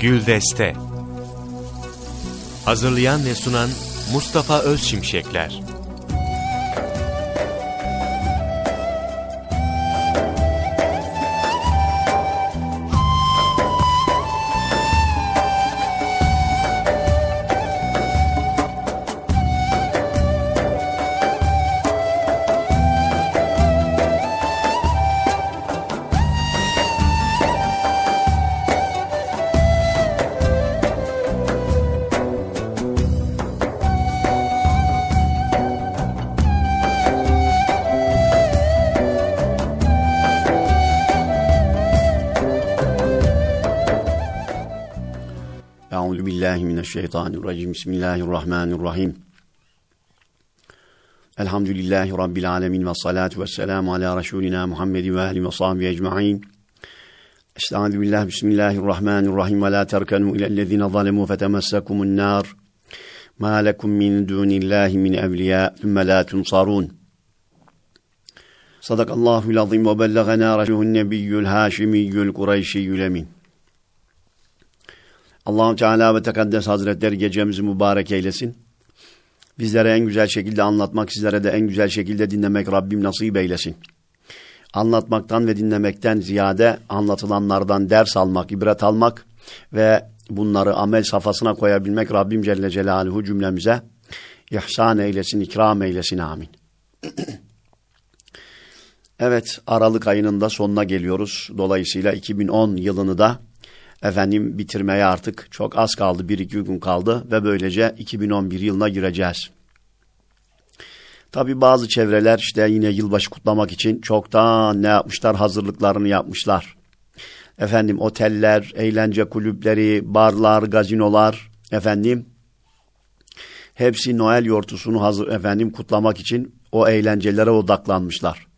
Güldeste Hazırlayan ve sunan Mustafa Özşimşekler mineşşeytanirracim. Bismillahirrahmanirrahim. Elhamdülillahi rabbil alamin ve salatu vesselamu ala resulina Muhammed ve ahli ve sahbihi ecmaîn. Estaizu billah bismillahirrahmanirrahim ve la terkenu ilellezine zalemu fetemessekumun nar. Ma lekum min dunillahi min evliya thumme la tunsarun. Sadakallahul azim ve bellagana rasuluhun nebiyyül haşimiyyül kureyşiyyül emin. Allahu Teala ve Tekaddes Hazretleri gecemizi mübarek eylesin. Bizlere en güzel şekilde anlatmak, sizlere de en güzel şekilde dinlemek Rabbim nasip eylesin. Anlatmaktan ve dinlemekten ziyade anlatılanlardan ders almak, ibret almak ve bunları amel safhasına koyabilmek Rabbim Celle Celaluhu cümlemize ihsan eylesin, ikram eylesin. Amin. evet, Aralık ayının da sonuna geliyoruz. Dolayısıyla 2010 yılını da efendim bitirmeye artık çok az kaldı. Bir iki gün kaldı ve böylece 2011 yılına gireceğiz. Tabi bazı çevreler işte yine yılbaşı kutlamak için çoktan ne yapmışlar hazırlıklarını yapmışlar. Efendim oteller, eğlence kulüpleri, barlar, gazinolar efendim hepsi Noel yortusunu hazır efendim kutlamak için o eğlencelere odaklanmışlar.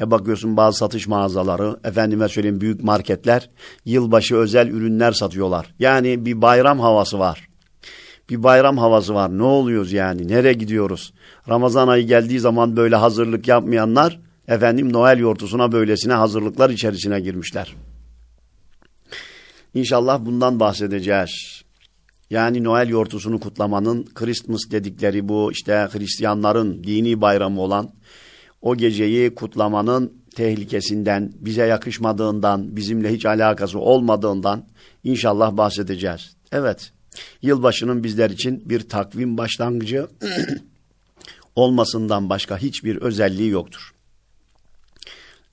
E bakıyorsun bazı satış mağazaları, efendime söyleyeyim büyük marketler yılbaşı özel ürünler satıyorlar. Yani bir bayram havası var. Bir bayram havası var. Ne oluyoruz yani? Nereye gidiyoruz? Ramazan ayı geldiği zaman böyle hazırlık yapmayanlar efendim Noel yortusuna böylesine hazırlıklar içerisine girmişler. İnşallah bundan bahsedeceğiz. Yani Noel yortusunu kutlamanın Christmas dedikleri bu işte Hristiyanların dini bayramı olan o geceyi kutlamanın tehlikesinden, bize yakışmadığından, bizimle hiç alakası olmadığından inşallah bahsedeceğiz. Evet, yılbaşının bizler için bir takvim başlangıcı olmasından başka hiçbir özelliği yoktur.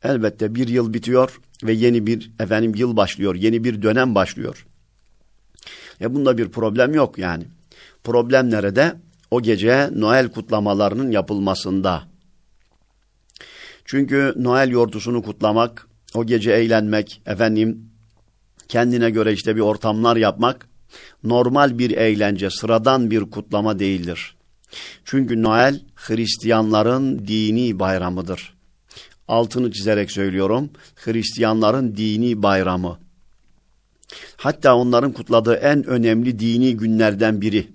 Elbette bir yıl bitiyor ve yeni bir efendim yıl başlıyor, yeni bir dönem başlıyor. E bunda bir problem yok yani. Problem nerede? O gece Noel kutlamalarının yapılmasında. Çünkü Noel yortusunu kutlamak, o gece eğlenmek, efendim kendine göre işte bir ortamlar yapmak normal bir eğlence, sıradan bir kutlama değildir. Çünkü Noel Hristiyanların dini bayramıdır. Altını çizerek söylüyorum, Hristiyanların dini bayramı. Hatta onların kutladığı en önemli dini günlerden biri.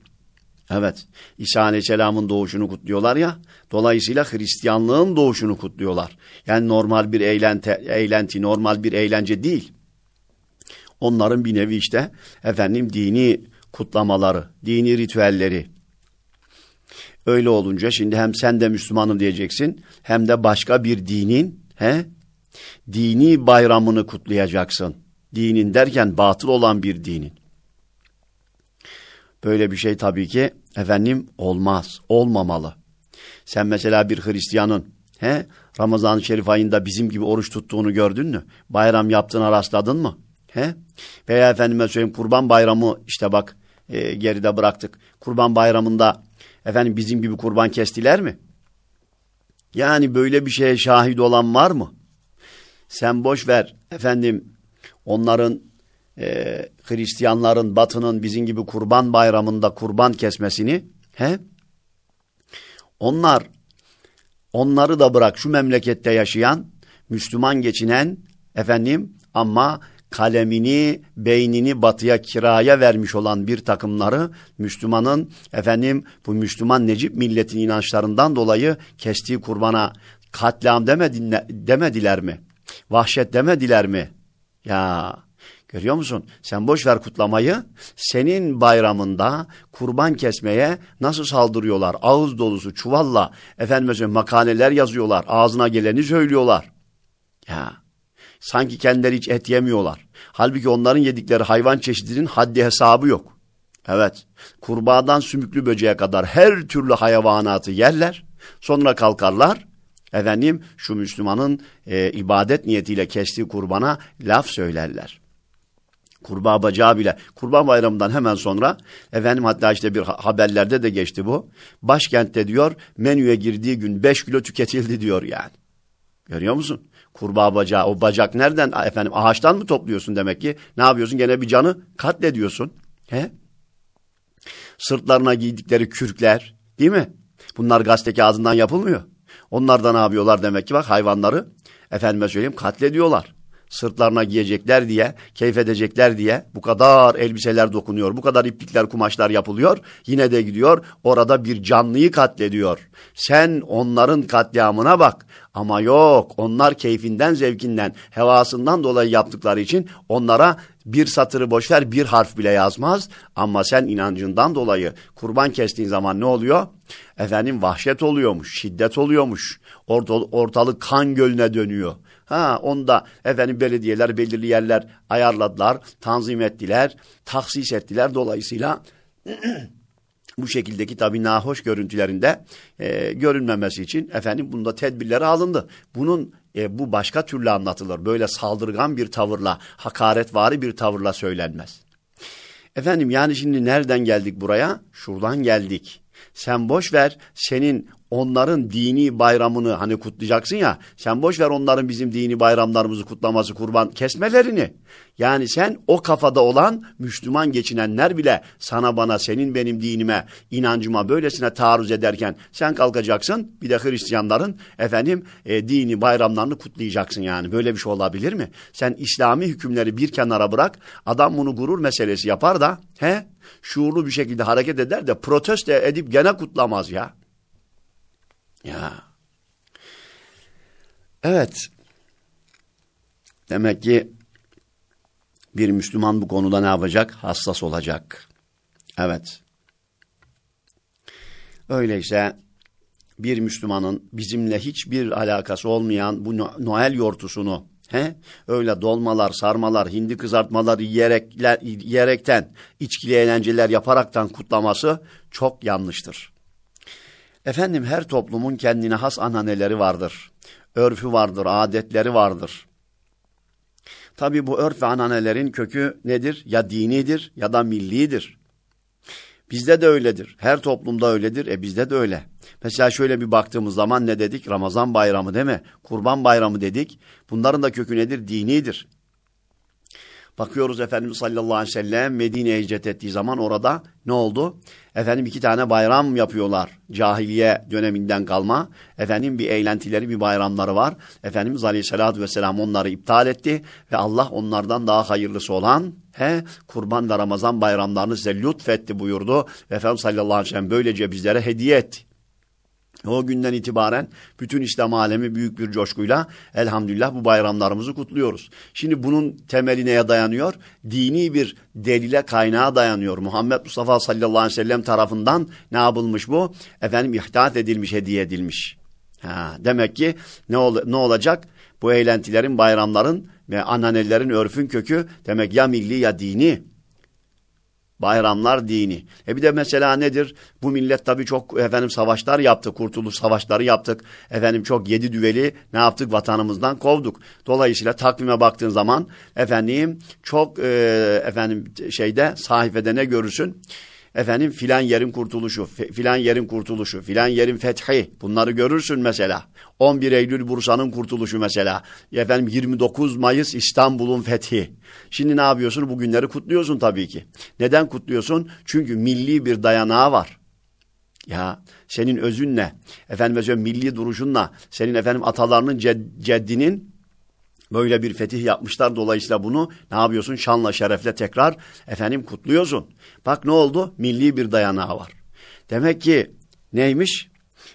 Evet, İsa Aleyhisselam'ın doğuşunu kutluyorlar ya, dolayısıyla Hristiyanlığın doğuşunu kutluyorlar. Yani normal bir eğlenti, eğlenti, normal bir eğlence değil. Onların bir nevi işte efendim dini kutlamaları, dini ritüelleri. Öyle olunca şimdi hem sen de Müslümanım diyeceksin, hem de başka bir dinin, he, dini bayramını kutlayacaksın. Dinin derken batıl olan bir dinin. Böyle bir şey tabii ki efendim olmaz, olmamalı. Sen mesela bir Hristiyanın he, Ramazan-ı Şerif ayında bizim gibi oruç tuttuğunu gördün mü? Bayram yaptığına rastladın mı? He? Veya efendime söyleyeyim kurban bayramı işte bak e, geride bıraktık. Kurban bayramında efendim bizim gibi kurban kestiler mi? Yani böyle bir şeye şahit olan var mı? Sen boş ver efendim onların e, Hristiyanların batının bizim gibi kurban bayramında kurban kesmesini he? Onlar onları da bırak şu memlekette yaşayan Müslüman geçinen efendim ama kalemini, beynini batıya kiraya vermiş olan bir takımları Müslümanın efendim bu Müslüman Necip milletin inançlarından dolayı kestiği kurbana katliam demediler, demediler mi? Vahşet demediler mi? Ya Görüyor musun? Sen boş ver kutlamayı. Senin bayramında kurban kesmeye nasıl saldırıyorlar? Ağız dolusu çuvalla efendim makaleler yazıyorlar. Ağzına geleni söylüyorlar. Ya sanki kendileri hiç et yemiyorlar. Halbuki onların yedikleri hayvan çeşidinin haddi hesabı yok. Evet, kurbağadan sümüklü böceğe kadar her türlü hayvanatı yerler. Sonra kalkarlar, efendim şu Müslümanın e, ibadet niyetiyle kestiği kurbana laf söylerler. Kurbağa bacağı bile. Kurban bayramından hemen sonra efendim hatta işte bir haberlerde de geçti bu. Başkentte diyor menüye girdiği gün 5 kilo tüketildi diyor yani. Görüyor musun? Kurbağa bacağı o bacak nereden efendim ağaçtan mı topluyorsun demek ki? Ne yapıyorsun? Gene bir canı katlediyorsun. He? Sırtlarına giydikleri kürkler değil mi? Bunlar gazete kağıdından yapılmıyor. Onlar da ne yapıyorlar demek ki bak hayvanları efendime söyleyeyim katlediyorlar sırtlarına giyecekler diye, keyif edecekler diye bu kadar elbiseler dokunuyor, bu kadar iplikler, kumaşlar yapılıyor. Yine de gidiyor orada bir canlıyı katlediyor. Sen onların katliamına bak. Ama yok onlar keyfinden, zevkinden, hevasından dolayı yaptıkları için onlara bir satırı boşver bir harf bile yazmaz. Ama sen inancından dolayı kurban kestiğin zaman ne oluyor? Efendim vahşet oluyormuş, şiddet oluyormuş. Ortalık kan gölüne dönüyor. Ha onda efendim belediyeler belirli yerler ayarladılar, tanzim ettiler, taksis ettiler. Dolayısıyla bu şekildeki tabi nahoş görüntülerinde e, görünmemesi için efendim bunda tedbirleri alındı. Bunun e, bu başka türlü anlatılır. Böyle saldırgan bir tavırla, hakaretvari bir tavırla söylenmez. Efendim yani şimdi nereden geldik buraya? Şuradan geldik. Sen boş ver senin onların dini bayramını hani kutlayacaksın ya sen boş ver onların bizim dini bayramlarımızı kutlaması kurban kesmelerini. Yani sen o kafada olan Müslüman geçinenler bile sana bana senin benim dinime inancıma böylesine taarruz ederken sen kalkacaksın bir de Hristiyanların efendim e, dini bayramlarını kutlayacaksın yani böyle bir şey olabilir mi? Sen İslami hükümleri bir kenara bırak adam bunu gurur meselesi yapar da he şuurlu bir şekilde hareket eder de protesto edip gene kutlamaz ya. Ya. Evet. Demek ki bir Müslüman bu konuda ne yapacak? Hassas olacak. Evet. Öyleyse bir Müslümanın bizimle hiçbir alakası olmayan bu Noel yortusunu he, öyle dolmalar, sarmalar, hindi kızartmalar yiyerekler, yiyerekten, içkili eğlenceler yaparaktan kutlaması çok yanlıştır. Efendim her toplumun kendine has ananeleri vardır. Örfü vardır, adetleri vardır. Tabi bu örf ve ananelerin kökü nedir? Ya dinidir ya da millidir. Bizde de öyledir. Her toplumda öyledir. E bizde de öyle. Mesela şöyle bir baktığımız zaman ne dedik? Ramazan bayramı değil mi? Kurban bayramı dedik. Bunların da kökü nedir? Dinidir. Bakıyoruz Efendimiz sallallahu aleyhi ve sellem Medine'ye hicret ettiği zaman orada ne oldu? Efendim iki tane bayram yapıyorlar. Cahiliye döneminden kalma. Efendim bir eğlentileri, bir bayramları var. Efendimiz aleyhissalatü vesselam onları iptal etti. Ve Allah onlardan daha hayırlısı olan he, kurban ve Ramazan bayramlarını size lütfetti buyurdu. Efendimiz sallallahu aleyhi ve sellem böylece bizlere hediye etti. O günden itibaren bütün İslam alemi büyük bir coşkuyla elhamdülillah bu bayramlarımızı kutluyoruz. Şimdi bunun temeli neye dayanıyor? Dini bir delile kaynağa dayanıyor. Muhammed Mustafa sallallahu aleyhi ve sellem tarafından ne yapılmış bu? Efendim ihtat edilmiş, hediye edilmiş. Ha, demek ki ne, ol, ne olacak? Bu eğlentilerin, bayramların ve ananelerin örfün kökü demek ya milli ya dini. Bayramlar dini. E bir de mesela nedir? Bu millet tabii çok efendim savaşlar yaptı. Kurtuluş savaşları yaptık. Efendim çok yedi düveli ne yaptık? Vatanımızdan kovduk. Dolayısıyla takvime baktığın zaman efendim çok e, efendim şeyde sahifede ne görürsün? Efendim filan yerin kurtuluşu, filan yerin kurtuluşu, filan yerin fethi bunları görürsün mesela. 11 Eylül Bursa'nın kurtuluşu mesela. Efendim 29 Mayıs İstanbul'un fethi. Şimdi ne yapıyorsun? Bu günleri kutluyorsun tabii ki. Neden kutluyorsun? Çünkü milli bir dayanağı var. Ya senin özünle, efendim mesela milli duruşunla, senin efendim atalarının ced, ceddinin Böyle bir fetih yapmışlar dolayısıyla bunu ne yapıyorsun? Şanla şerefle tekrar efendim kutluyorsun. Bak ne oldu? Milli bir dayanağı var. Demek ki neymiş?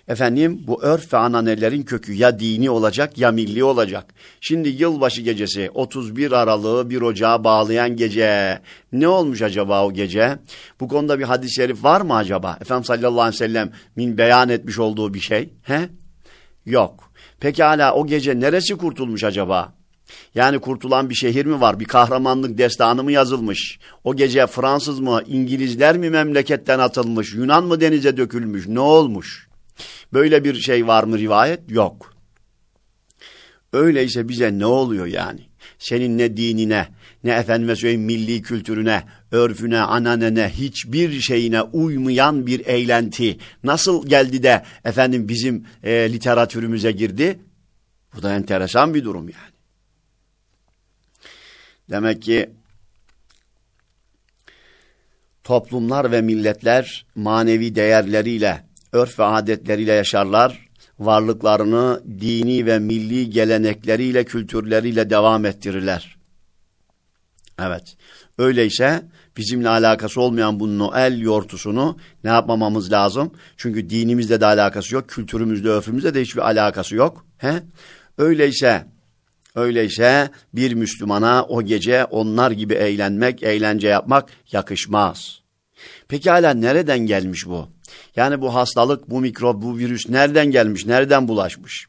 Efendim bu örf ve ananelerin kökü ya dini olacak ya milli olacak. Şimdi yılbaşı gecesi 31 Aralık'ı bir ocağa bağlayan gece. Ne olmuş acaba o gece? Bu konuda bir hadis-i şerif var mı acaba? Efendim sallallahu aleyhi ve sellem min beyan etmiş olduğu bir şey. He? Yok. Peki hala o gece neresi kurtulmuş acaba? Yani kurtulan bir şehir mi var? Bir kahramanlık destanı mı yazılmış? O gece Fransız mı, İngilizler mi memleketten atılmış? Yunan mı denize dökülmüş? Ne olmuş? Böyle bir şey var mı rivayet? Yok. Öyleyse bize ne oluyor yani? Senin ne dinine, ne efendime söyleyeyim milli kültürüne, örfüne, ananene, hiçbir şeyine uymayan bir eğlenti nasıl geldi de efendim bizim e, literatürümüze girdi? Bu da enteresan bir durum yani. Demek ki toplumlar ve milletler manevi değerleriyle, örf ve adetleriyle yaşarlar. Varlıklarını dini ve milli gelenekleriyle, kültürleriyle devam ettirirler. Evet. Öyleyse bizimle alakası olmayan bu Noel yortusunu ne yapmamamız lazım? Çünkü dinimizle de alakası yok, kültürümüzle, örfümüzle de hiçbir alakası yok. He? Öyleyse Öyleyse bir Müslümana o gece onlar gibi eğlenmek, eğlence yapmak yakışmaz. Peki hala nereden gelmiş bu? Yani bu hastalık, bu mikrop, bu virüs nereden gelmiş, nereden bulaşmış?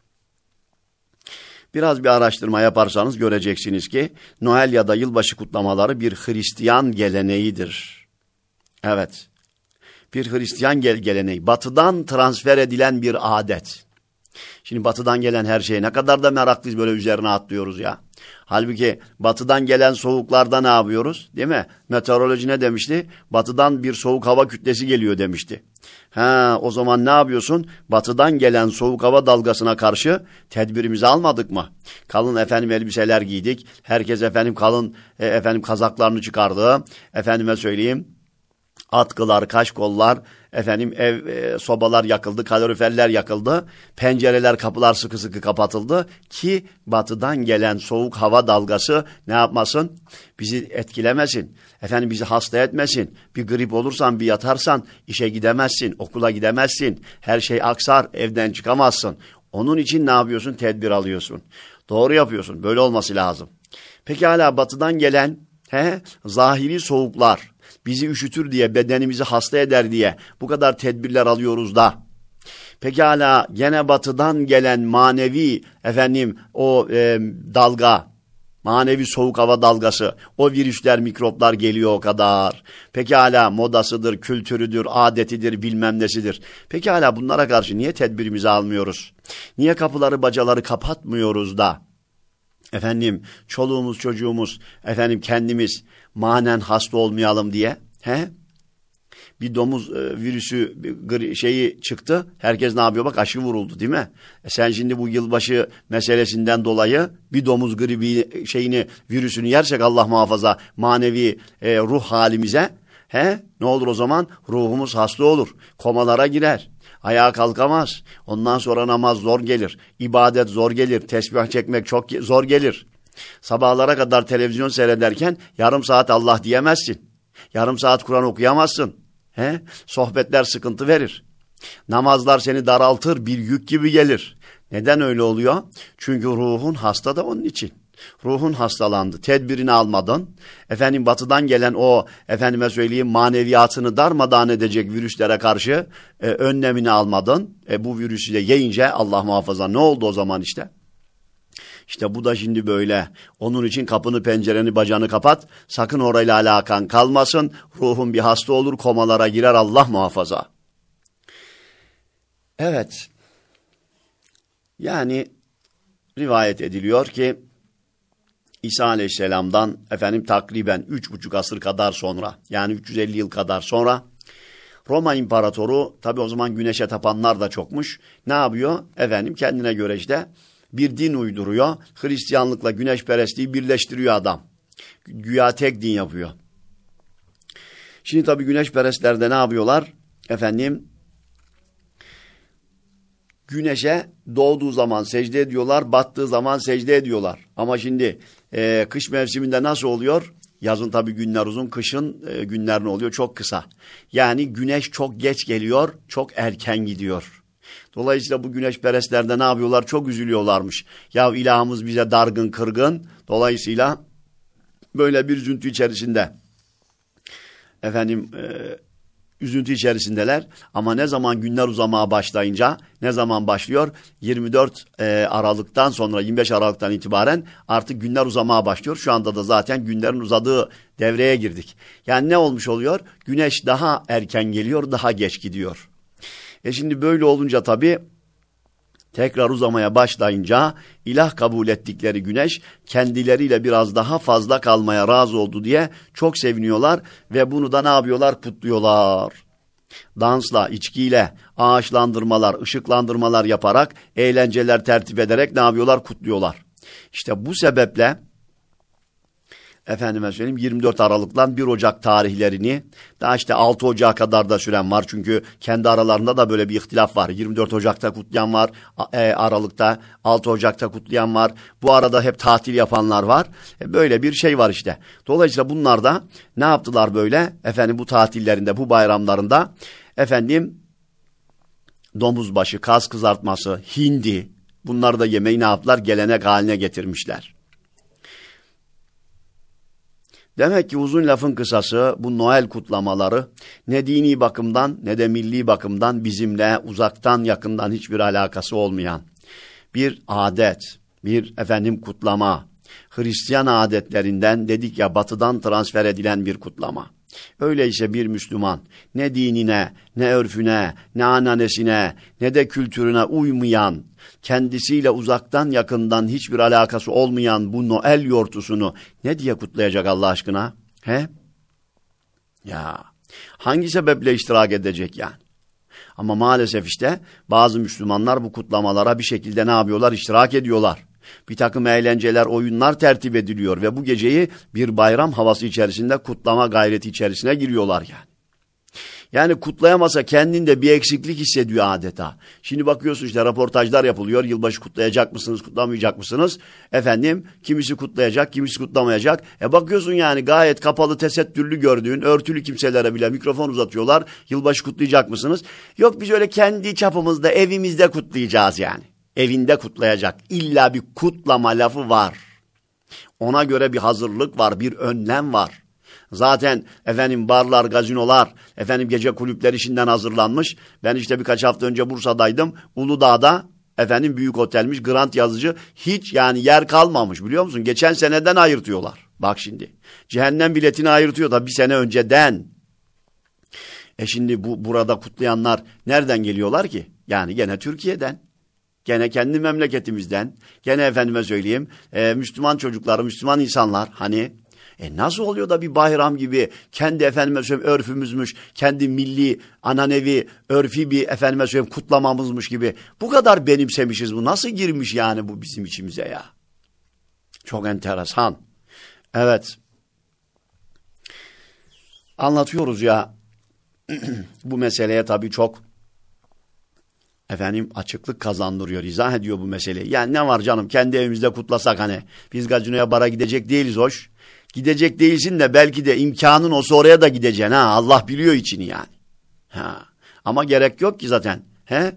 Biraz bir araştırma yaparsanız göreceksiniz ki Noel ya da yılbaşı kutlamaları bir Hristiyan geleneğidir. Evet, bir Hristiyan geleneği, batıdan transfer edilen bir adet. Şimdi batıdan gelen her şeye ne kadar da meraklıyız böyle üzerine atlıyoruz ya. Halbuki batıdan gelen soğuklarda ne yapıyoruz? Değil mi? Meteoroloji ne demişti? Batıdan bir soğuk hava kütlesi geliyor demişti. Ha, o zaman ne yapıyorsun? Batıdan gelen soğuk hava dalgasına karşı tedbirimizi almadık mı? Kalın efendim elbiseler giydik. Herkes efendim kalın e, efendim kazaklarını çıkardı. Efendime söyleyeyim atkılar, kaş kollar, efendim ev e, sobalar yakıldı, kaloriferler yakıldı, pencereler, kapılar sıkı sıkı kapatıldı ki batıdan gelen soğuk hava dalgası ne yapmasın? Bizi etkilemesin. Efendim bizi hasta etmesin. Bir grip olursan, bir yatarsan işe gidemezsin, okula gidemezsin. Her şey aksar, evden çıkamazsın. Onun için ne yapıyorsun? Tedbir alıyorsun. Doğru yapıyorsun. Böyle olması lazım. Peki hala batıdan gelen he, zahiri soğuklar, bizi üşütür diye, bedenimizi hasta eder diye bu kadar tedbirler alıyoruz da. Pekala gene batıdan gelen manevi efendim o e, dalga, manevi soğuk hava dalgası, o virüsler, mikroplar geliyor o kadar. Pekala modasıdır, kültürüdür, adetidir, bilmem nesidir. Pekala bunlara karşı niye tedbirimizi almıyoruz? Niye kapıları, bacaları kapatmıyoruz da? Efendim çoluğumuz, çocuğumuz, efendim kendimiz manen hasta olmayalım diye. He? Bir domuz e, virüsü bir, şeyi çıktı. Herkes ne yapıyor? Bak aşı vuruldu değil mi? E sen şimdi bu yılbaşı meselesinden dolayı bir domuz gribi şeyini virüsünü yersek Allah muhafaza manevi e, ruh halimize he ne olur o zaman ruhumuz hasta olur. Komalara girer. Ayağa kalkamaz. Ondan sonra namaz zor gelir. ibadet zor gelir. Tesbih çekmek çok zor gelir. Sabahlara kadar televizyon seyrederken yarım saat Allah diyemezsin. Yarım saat Kur'an okuyamazsın. He? Sohbetler sıkıntı verir. Namazlar seni daraltır, bir yük gibi gelir. Neden öyle oluyor? Çünkü ruhun hasta da onun için. Ruhun hastalandı. Tedbirini almadın. Efendim batıdan gelen o efendime söyleyeyim maneviyatını darmadağın edecek virüslere karşı e, önlemini almadın. E, bu virüsü de yiyince Allah muhafaza ne oldu o zaman işte? İşte bu da şimdi böyle. Onun için kapını, pencereni, bacağını kapat. Sakın orayla alakan kalmasın. Ruhun bir hasta olur, komalara girer Allah muhafaza. Evet. Yani rivayet ediliyor ki İsa Aleyhisselam'dan efendim takriben üç buçuk asır kadar sonra yani 350 yıl kadar sonra Roma İmparatoru tabi o zaman güneşe tapanlar da çokmuş. Ne yapıyor? Efendim kendine göre işte bir din uyduruyor. Hristiyanlıkla güneşperestliği birleştiriyor adam. Güya tek din yapıyor. Şimdi tabii güneşperestler de ne yapıyorlar? Efendim güneşe doğduğu zaman secde ediyorlar, battığı zaman secde ediyorlar. Ama şimdi e, kış mevsiminde nasıl oluyor? Yazın tabii günler uzun, kışın e, günler ne oluyor? Çok kısa. Yani güneş çok geç geliyor, çok erken gidiyor. Dolayısıyla bu güneşperestler de ne yapıyorlar? Çok üzülüyorlarmış. Ya ilahımız bize dargın kırgın. Dolayısıyla böyle bir üzüntü içerisinde. Efendim e, üzüntü içerisindeler. Ama ne zaman günler uzamaya başlayınca ne zaman başlıyor? 24 e, Aralık'tan sonra 25 Aralık'tan itibaren artık günler uzamaya başlıyor. Şu anda da zaten günlerin uzadığı devreye girdik. Yani ne olmuş oluyor? Güneş daha erken geliyor, daha geç gidiyor. E şimdi böyle olunca tabii tekrar uzamaya başlayınca ilah kabul ettikleri güneş kendileriyle biraz daha fazla kalmaya razı oldu diye çok seviniyorlar ve bunu da ne yapıyorlar? Kutluyorlar. Dansla, içkiyle, ağaçlandırmalar, ışıklandırmalar yaparak, eğlenceler tertip ederek ne yapıyorlar? Kutluyorlar. İşte bu sebeple efendime söyleyeyim 24 Aralık'tan 1 Ocak tarihlerini daha işte 6 Ocak'a kadar da süren var. Çünkü kendi aralarında da böyle bir ihtilaf var. 24 Ocak'ta kutlayan var, e, Aralık'ta 6 Ocak'ta kutlayan var. Bu arada hep tatil yapanlar var. E, böyle bir şey var işte. Dolayısıyla bunlar da ne yaptılar böyle? Efendim bu tatillerinde, bu bayramlarında efendim domuz başı, kas kızartması, hindi bunları da yemeği ne yaptılar? Gelenek haline getirmişler. Demek ki uzun lafın kısası bu Noel kutlamaları ne dini bakımdan ne de milli bakımdan bizimle uzaktan yakından hiçbir alakası olmayan bir adet, bir efendim kutlama, Hristiyan adetlerinden dedik ya batıdan transfer edilen bir kutlama. Öyleyse bir Müslüman ne dinine, ne örfüne, ne ananesine, ne de kültürüne uymayan, kendisiyle uzaktan yakından hiçbir alakası olmayan bu Noel yortusunu ne diye kutlayacak Allah aşkına? He? Ya hangi sebeple iştirak edecek yani? Ama maalesef işte bazı Müslümanlar bu kutlamalara bir şekilde ne yapıyorlar? İştirak ediyorlar. Bir takım eğlenceler, oyunlar tertip ediliyor ve bu geceyi bir bayram havası içerisinde kutlama gayreti içerisine giriyorlar yani. Yani kutlayamasa kendinde bir eksiklik hissediyor adeta. Şimdi bakıyorsun işte raportajlar yapılıyor. Yılbaşı kutlayacak mısınız, kutlamayacak mısınız? Efendim kimisi kutlayacak, kimisi kutlamayacak. E bakıyorsun yani gayet kapalı, tesettürlü gördüğün, örtülü kimselere bile mikrofon uzatıyorlar. Yılbaşı kutlayacak mısınız? Yok biz öyle kendi çapımızda, evimizde kutlayacağız yani. Evinde kutlayacak. İlla bir kutlama lafı var. Ona göre bir hazırlık var, bir önlem var. Zaten efendim barlar, gazinolar, efendim gece kulüpleri işinden hazırlanmış. Ben işte birkaç hafta önce Bursa'daydım. Uludağ'da efendim büyük otelmiş, Grant yazıcı. Hiç yani yer kalmamış biliyor musun? Geçen seneden ayırtıyorlar. Bak şimdi. Cehennem biletini ayırtıyor da bir sene önceden. E şimdi bu burada kutlayanlar nereden geliyorlar ki? Yani gene Türkiye'den. Gene kendi memleketimizden. Gene efendime söyleyeyim. E, Müslüman çocuklar, Müslüman insanlar hani e nasıl oluyor da bir bayram gibi kendi efendime söyleyeyim örfümüzmüş, kendi milli, ananevi, örfi bir efendime söyleyeyim kutlamamızmış gibi. Bu kadar benimsemişiz bu. Nasıl girmiş yani bu bizim içimize ya? Çok enteresan. Evet. Anlatıyoruz ya. bu meseleye tabii çok efendim açıklık kazandırıyor, izah ediyor bu meseleyi. Yani ne var canım kendi evimizde kutlasak hani biz gazinoya bara gidecek değiliz hoş. Gidecek değilsin de belki de imkanın olsa oraya da gideceksin ha. Allah biliyor içini yani. Ha. Ama gerek yok ki zaten. He?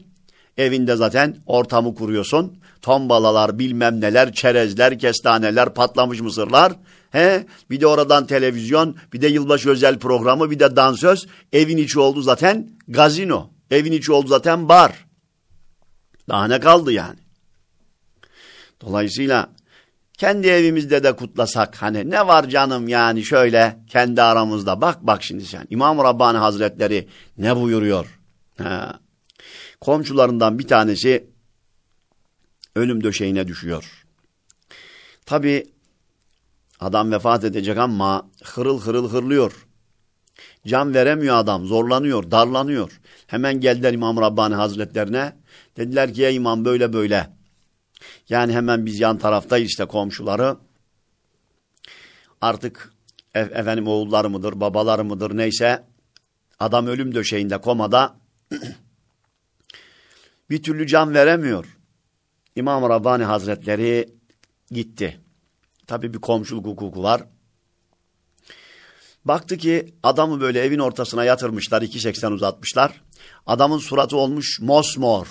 Evinde zaten ortamı kuruyorsun. Tombalalar, bilmem neler, çerezler, kestaneler, patlamış mısırlar. He? Bir de oradan televizyon, bir de yılbaşı özel programı, bir de dansöz. Evin içi oldu zaten gazino. Evin içi oldu zaten bar. Daha ne kaldı yani? Dolayısıyla kendi evimizde de kutlasak hani ne var canım yani şöyle kendi aramızda bak bak şimdi sen İmam Rabbani Hazretleri ne buyuruyor? Ha. Komşularından bir tanesi ölüm döşeğine düşüyor. Tabi adam vefat edecek ama hırıl hırıl hırlıyor. Can veremiyor adam zorlanıyor darlanıyor. Hemen geldiler İmam Rabbani Hazretlerine dediler ki ya imam böyle böyle yani hemen biz yan taraftayız işte komşuları. Artık e efendim oğulları mıdır, babaları mıdır neyse adam ölüm döşeğinde komada bir türlü can veremiyor. İmam Rabbani Hazretleri gitti. Tabi bir komşuluk hukuku var. Baktı ki adamı böyle evin ortasına yatırmışlar, 2.80 uzatmışlar. Adamın suratı olmuş mosmor,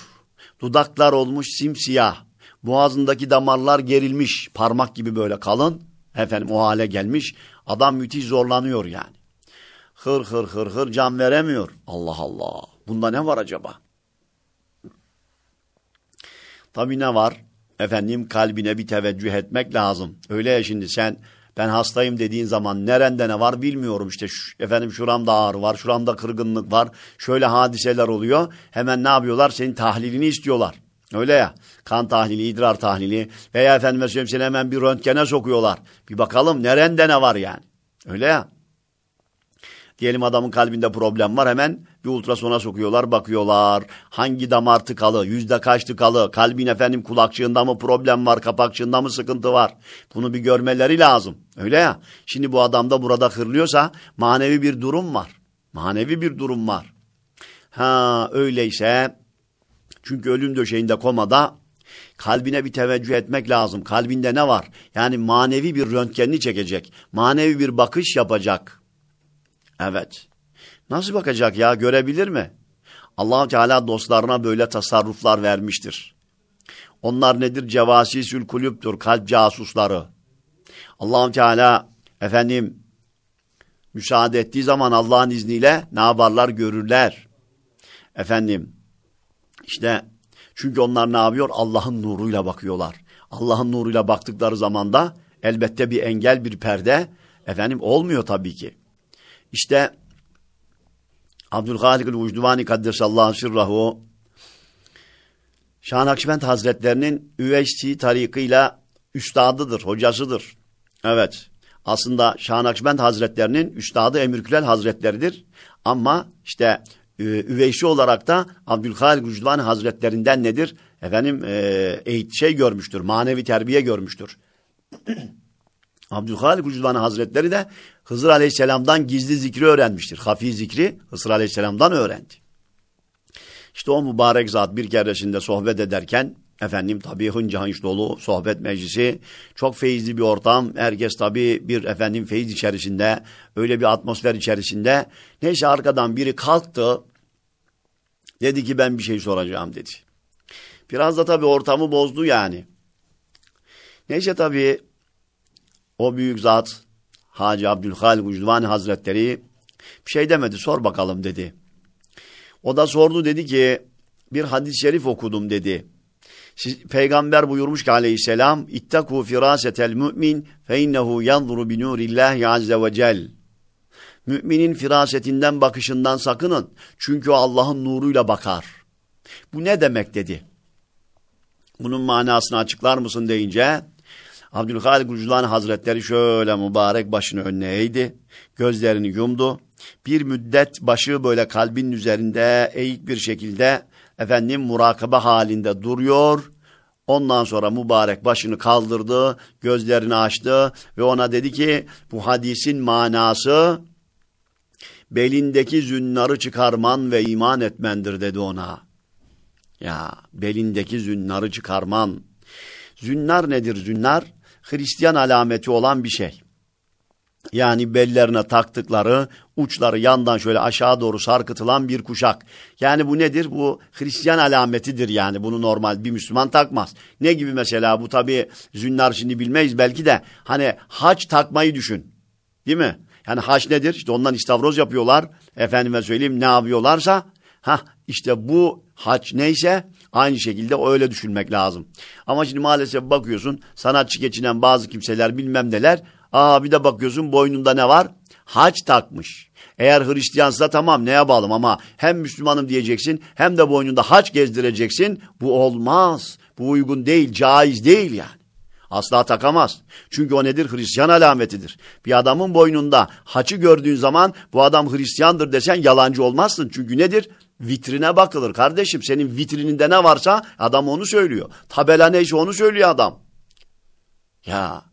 dudaklar olmuş simsiyah, boğazındaki damarlar gerilmiş, parmak gibi böyle kalın. Efendim o hale gelmiş. Adam müthiş zorlanıyor yani. Hır hır hır hır can veremiyor. Allah Allah. Bunda ne var acaba? Tabii ne var? Efendim kalbine bir teveccüh etmek lazım. Öyle ya şimdi sen ben hastayım dediğin zaman nerende ne var bilmiyorum işte şu, efendim şuramda ağrı var, şuramda kırgınlık var, şöyle hadiseler oluyor. Hemen ne yapıyorlar? Senin tahlilini istiyorlar. Öyle ya. Kan tahlili, idrar tahlili veya efendime söyleyeyim seni hemen bir röntgene sokuyorlar. Bir bakalım nerende ne var yani. Öyle ya. Diyelim adamın kalbinde problem var hemen bir ultrasona sokuyorlar bakıyorlar. Hangi damar tıkalı, yüzde kaç tıkalı, kalbin efendim kulakçığında mı problem var, kapakçığında mı sıkıntı var. Bunu bir görmeleri lazım. Öyle ya. Şimdi bu adamda burada hırlıyorsa manevi bir durum var. Manevi bir durum var. Ha öyleyse çünkü ölüm döşeğinde komada kalbine bir teveccüh etmek lazım. Kalbinde ne var? Yani manevi bir röntgenini çekecek. Manevi bir bakış yapacak. Evet. Nasıl bakacak ya? Görebilir mi? allah Teala dostlarına böyle tasarruflar vermiştir. Onlar nedir? Cevasisül kulüptür. Kalp casusları. allah Teala efendim müsaade ettiği zaman Allah'ın izniyle ne yaparlar? Görürler. Efendim işte çünkü onlar ne yapıyor? Allah'ın nuruyla bakıyorlar. Allah'ın nuruyla baktıkları zaman da elbette bir engel, bir perde efendim olmuyor tabii ki. İşte Abdülhalik el-Vucduvani Kaddesallahu sirrahu Şah Nakşibend Hazretlerinin Üveysi tarikıyla üstadıdır, hocasıdır. Evet. Aslında Şah Nakşibend Hazretlerinin üstadı Emirkülel Hazretleridir. Ama işte e, üveysi olarak da Abdülhalik Rücdvani Hazretlerinden nedir? Efendim e, şey görmüştür, manevi terbiye görmüştür. Abdülhalik Rücdvani Hazretleri de Hızır Aleyhisselam'dan gizli zikri öğrenmiştir. Hafi zikri Hızır Aleyhisselam'dan öğrendi. İşte o mübarek zat bir keresinde sohbet ederken efendim tabii hınca hınç dolu sohbet meclisi çok feyizli bir ortam. Herkes tabii bir efendim feyiz içerisinde öyle bir atmosfer içerisinde. Neyse arkadan biri kalktı dedi ki ben bir şey soracağım dedi. Biraz da tabii ortamı bozdu yani. Neyse tabii o büyük zat Hacı Abdülhalik Ucduvani Hazretleri bir şey demedi sor bakalım dedi. O da sordu dedi ki bir hadis-i şerif okudum dedi. Siz, peygamber buyurmuş ki aleyhisselam ittaku firasetel mümin fe innehu yanzuru bi nurillahi azze ve cel. Müminin firasetinden bakışından sakının. Çünkü Allah'ın nuruyla bakar. Bu ne demek dedi. Bunun manasını açıklar mısın deyince Abdülhalik Uculani Hazretleri şöyle mübarek başını önüne eğdi. Gözlerini yumdu. Bir müddet başı böyle kalbin üzerinde eğik bir şekilde efendim murakabe halinde duruyor. Ondan sonra mübarek başını kaldırdı, gözlerini açtı ve ona dedi ki bu hadisin manası belindeki zünnarı çıkarman ve iman etmendir dedi ona. Ya belindeki zünnarı çıkarman. Zünnar nedir zünnar? Hristiyan alameti olan bir şey. Yani bellerine taktıkları uçları yandan şöyle aşağı doğru sarkıtılan bir kuşak. Yani bu nedir? Bu Hristiyan alametidir yani. Bunu normal bir Müslüman takmaz. Ne gibi mesela bu tabi zünnar şimdi bilmeyiz belki de. Hani haç takmayı düşün. Değil mi? Yani haç nedir? İşte ondan istavroz yapıyorlar. Efendime söyleyeyim ne yapıyorlarsa. ha işte bu haç neyse aynı şekilde öyle düşünmek lazım. Ama şimdi maalesef bakıyorsun sanatçı geçinen bazı kimseler bilmem neler Aa bir de bakıyorsun boynunda ne var? Haç takmış. Eğer Hristiyansa tamam neye bağlım ama hem Müslümanım diyeceksin hem de boynunda haç gezdireceksin. Bu olmaz. Bu uygun değil, caiz değil yani. Asla takamaz. Çünkü o nedir? Hristiyan alametidir. Bir adamın boynunda haçı gördüğün zaman bu adam Hristiyandır desen yalancı olmazsın. Çünkü nedir? Vitrine bakılır kardeşim. Senin vitrininde ne varsa adam onu söylüyor. Tabela neyse onu söylüyor adam. Ya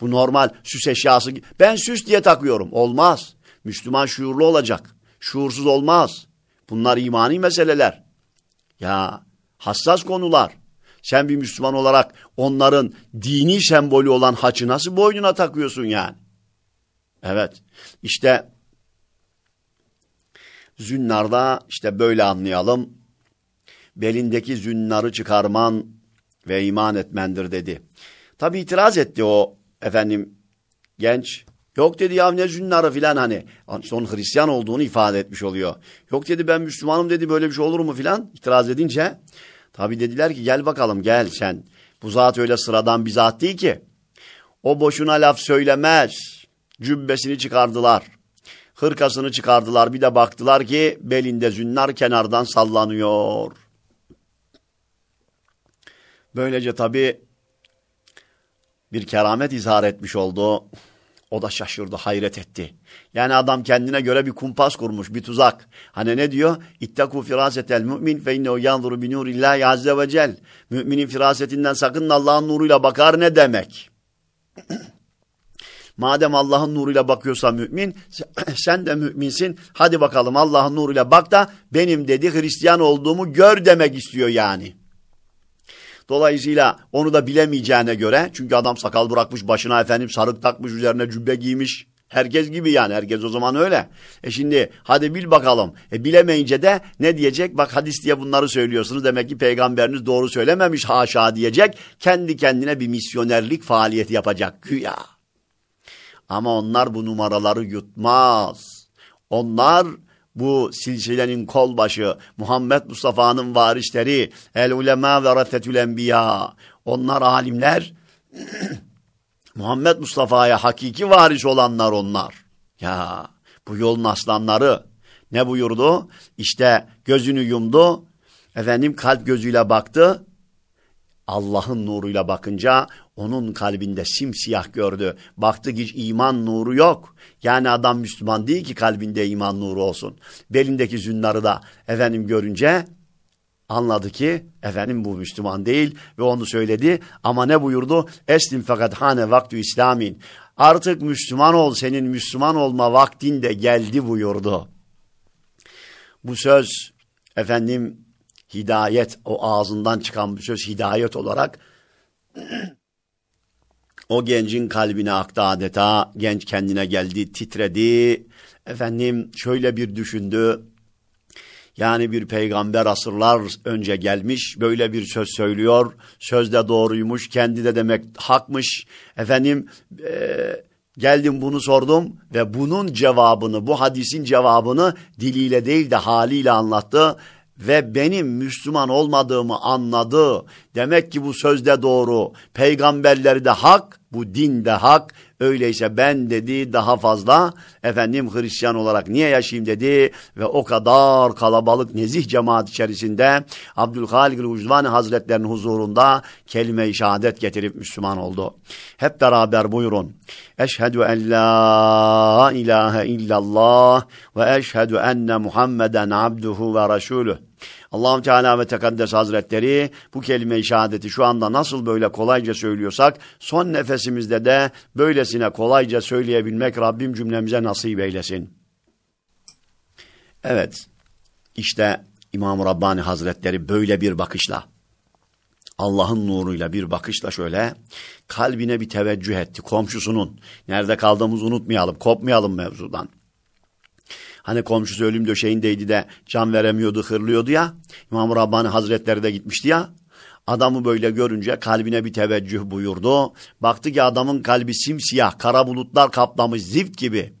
bu normal süs eşyası. Ben süs diye takıyorum. Olmaz. Müslüman şuurlu olacak. Şuursuz olmaz. Bunlar imani meseleler. Ya hassas konular. Sen bir Müslüman olarak onların dini sembolü olan haçı nasıl boynuna takıyorsun yani? Evet. İşte zünnarda işte böyle anlayalım. Belindeki zünnarı çıkarman ve iman etmendir dedi. Tabi itiraz etti o efendim genç. Yok dedi ya ne zünnarı filan hani. Onun Hristiyan olduğunu ifade etmiş oluyor. Yok dedi ben Müslümanım dedi böyle bir şey olur mu filan. itiraz edince tabi dediler ki gel bakalım gel sen. Bu zat öyle sıradan bir zat değil ki. O boşuna laf söylemez. Cübbesini çıkardılar. Hırkasını çıkardılar. Bir de baktılar ki belinde zünnar kenardan sallanıyor. Böylece tabi bir keramet izhar etmiş oldu. O da şaşırdı, hayret etti. Yani adam kendine göre bir kumpas kurmuş, bir tuzak. Hani ne diyor? İttaku firasetel mümin fe innehu yanzuru bi nurillahi azze ve cel. Müminin firasetinden sakın Allah'ın nuruyla bakar ne demek? Madem Allah'ın nuruyla bakıyorsa mümin, sen de müminsin. Hadi bakalım Allah'ın nuruyla bak da benim dedi Hristiyan olduğumu gör demek istiyor yani. Dolayısıyla onu da bilemeyeceğine göre çünkü adam sakal bırakmış başına efendim sarık takmış üzerine cübbe giymiş. Herkes gibi yani herkes o zaman öyle. E şimdi hadi bil bakalım. E bilemeyince de ne diyecek? Bak hadis diye bunları söylüyorsunuz. Demek ki peygamberiniz doğru söylememiş haşa diyecek. Kendi kendine bir misyonerlik faaliyeti yapacak güya. Ama onlar bu numaraları yutmaz. Onlar bu silsilenin kolbaşı Muhammed Mustafa'nın varisleri el ulema ve rafetül enbiya onlar alimler Muhammed Mustafa'ya hakiki varis olanlar onlar. Ya bu yolun aslanları ne buyurdu? İşte gözünü yumdu. Efendim kalp gözüyle baktı. Allah'ın nuruyla bakınca onun kalbinde simsiyah gördü. Baktı ki iman nuru yok. Yani adam Müslüman değil ki kalbinde iman nuru olsun. Belindeki zünnarı da efendim görünce anladı ki efendim bu Müslüman değil ve onu söyledi. Ama ne buyurdu? Eslim fakat hane vaktu İslamin. Artık Müslüman ol senin Müslüman olma vaktin de geldi buyurdu. Bu söz efendim hidayet o ağzından çıkan bir söz hidayet olarak o gencin kalbine aktı adeta. Genç kendine geldi, titredi. Efendim şöyle bir düşündü. Yani bir peygamber asırlar önce gelmiş, böyle bir söz söylüyor. Söz de doğruymuş, kendi de demek hakmış. Efendim e, geldim bunu sordum ve bunun cevabını, bu hadisin cevabını diliyle değil de haliyle anlattı ve benim Müslüman olmadığımı anladı. Demek ki bu sözde doğru. Peygamberleri de hak, bu din de hak. Öyleyse ben dedi daha fazla efendim Hristiyan olarak niye yaşayayım dedi ve o kadar kalabalık nezih cemaat içerisinde Abdülhalik Ucvani Hazretlerinin huzurunda kelime-i şehadet getirip Müslüman oldu. Hep beraber buyurun. Eşhedü en la ilahe illallah ve eşhedü enne Muhammeden abduhu ve resulüh. Allahu Teala ve Tekaddes Hazretleri bu kelime-i şehadeti şu anda nasıl böyle kolayca söylüyorsak son nefesimizde de böylesine kolayca söyleyebilmek Rabbim cümlemize nasip eylesin. Evet işte İmam Rabbani Hazretleri böyle bir bakışla Allah'ın nuruyla bir bakışla şöyle kalbine bir teveccüh etti komşusunun. Nerede kaldığımızı unutmayalım, kopmayalım mevzudan. Hani komşusu ölüm döşeğindeydi de can veremiyordu, hırlıyordu ya. İmam Rabbani Hazretleri de gitmişti ya. Adamı böyle görünce kalbine bir teveccüh buyurdu. Baktı ki adamın kalbi simsiyah, kara bulutlar kaplamış zift gibi.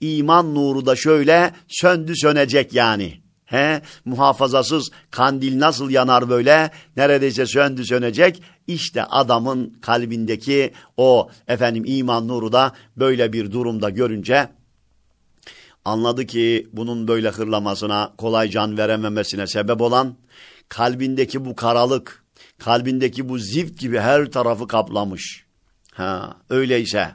İman nuru da şöyle söndü sönecek yani. He, muhafazasız kandil nasıl yanar böyle neredeyse söndü sönecek. İşte adamın kalbindeki o efendim iman nuru da böyle bir durumda görünce Anladı ki bunun böyle hırlamasına, kolay can verememesine sebep olan kalbindeki bu karalık, kalbindeki bu zift gibi her tarafı kaplamış. Ha, öyleyse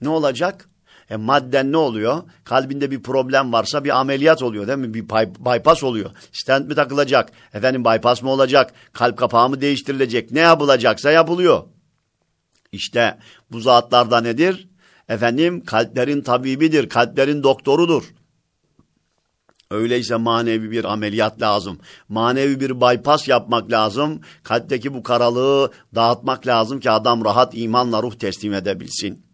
ne olacak? E madden ne oluyor? Kalbinde bir problem varsa bir ameliyat oluyor değil mi? Bir bypass oluyor. Stent mi takılacak? Efendim bypass mı olacak? Kalp kapağı mı değiştirilecek? Ne yapılacaksa yapılıyor. İşte bu zatlarda nedir? Efendim kalplerin tabibidir, kalplerin doktorudur. Öyleyse manevi bir ameliyat lazım. Manevi bir bypass yapmak lazım. Kalpteki bu karalığı dağıtmak lazım ki adam rahat imanla ruh teslim edebilsin.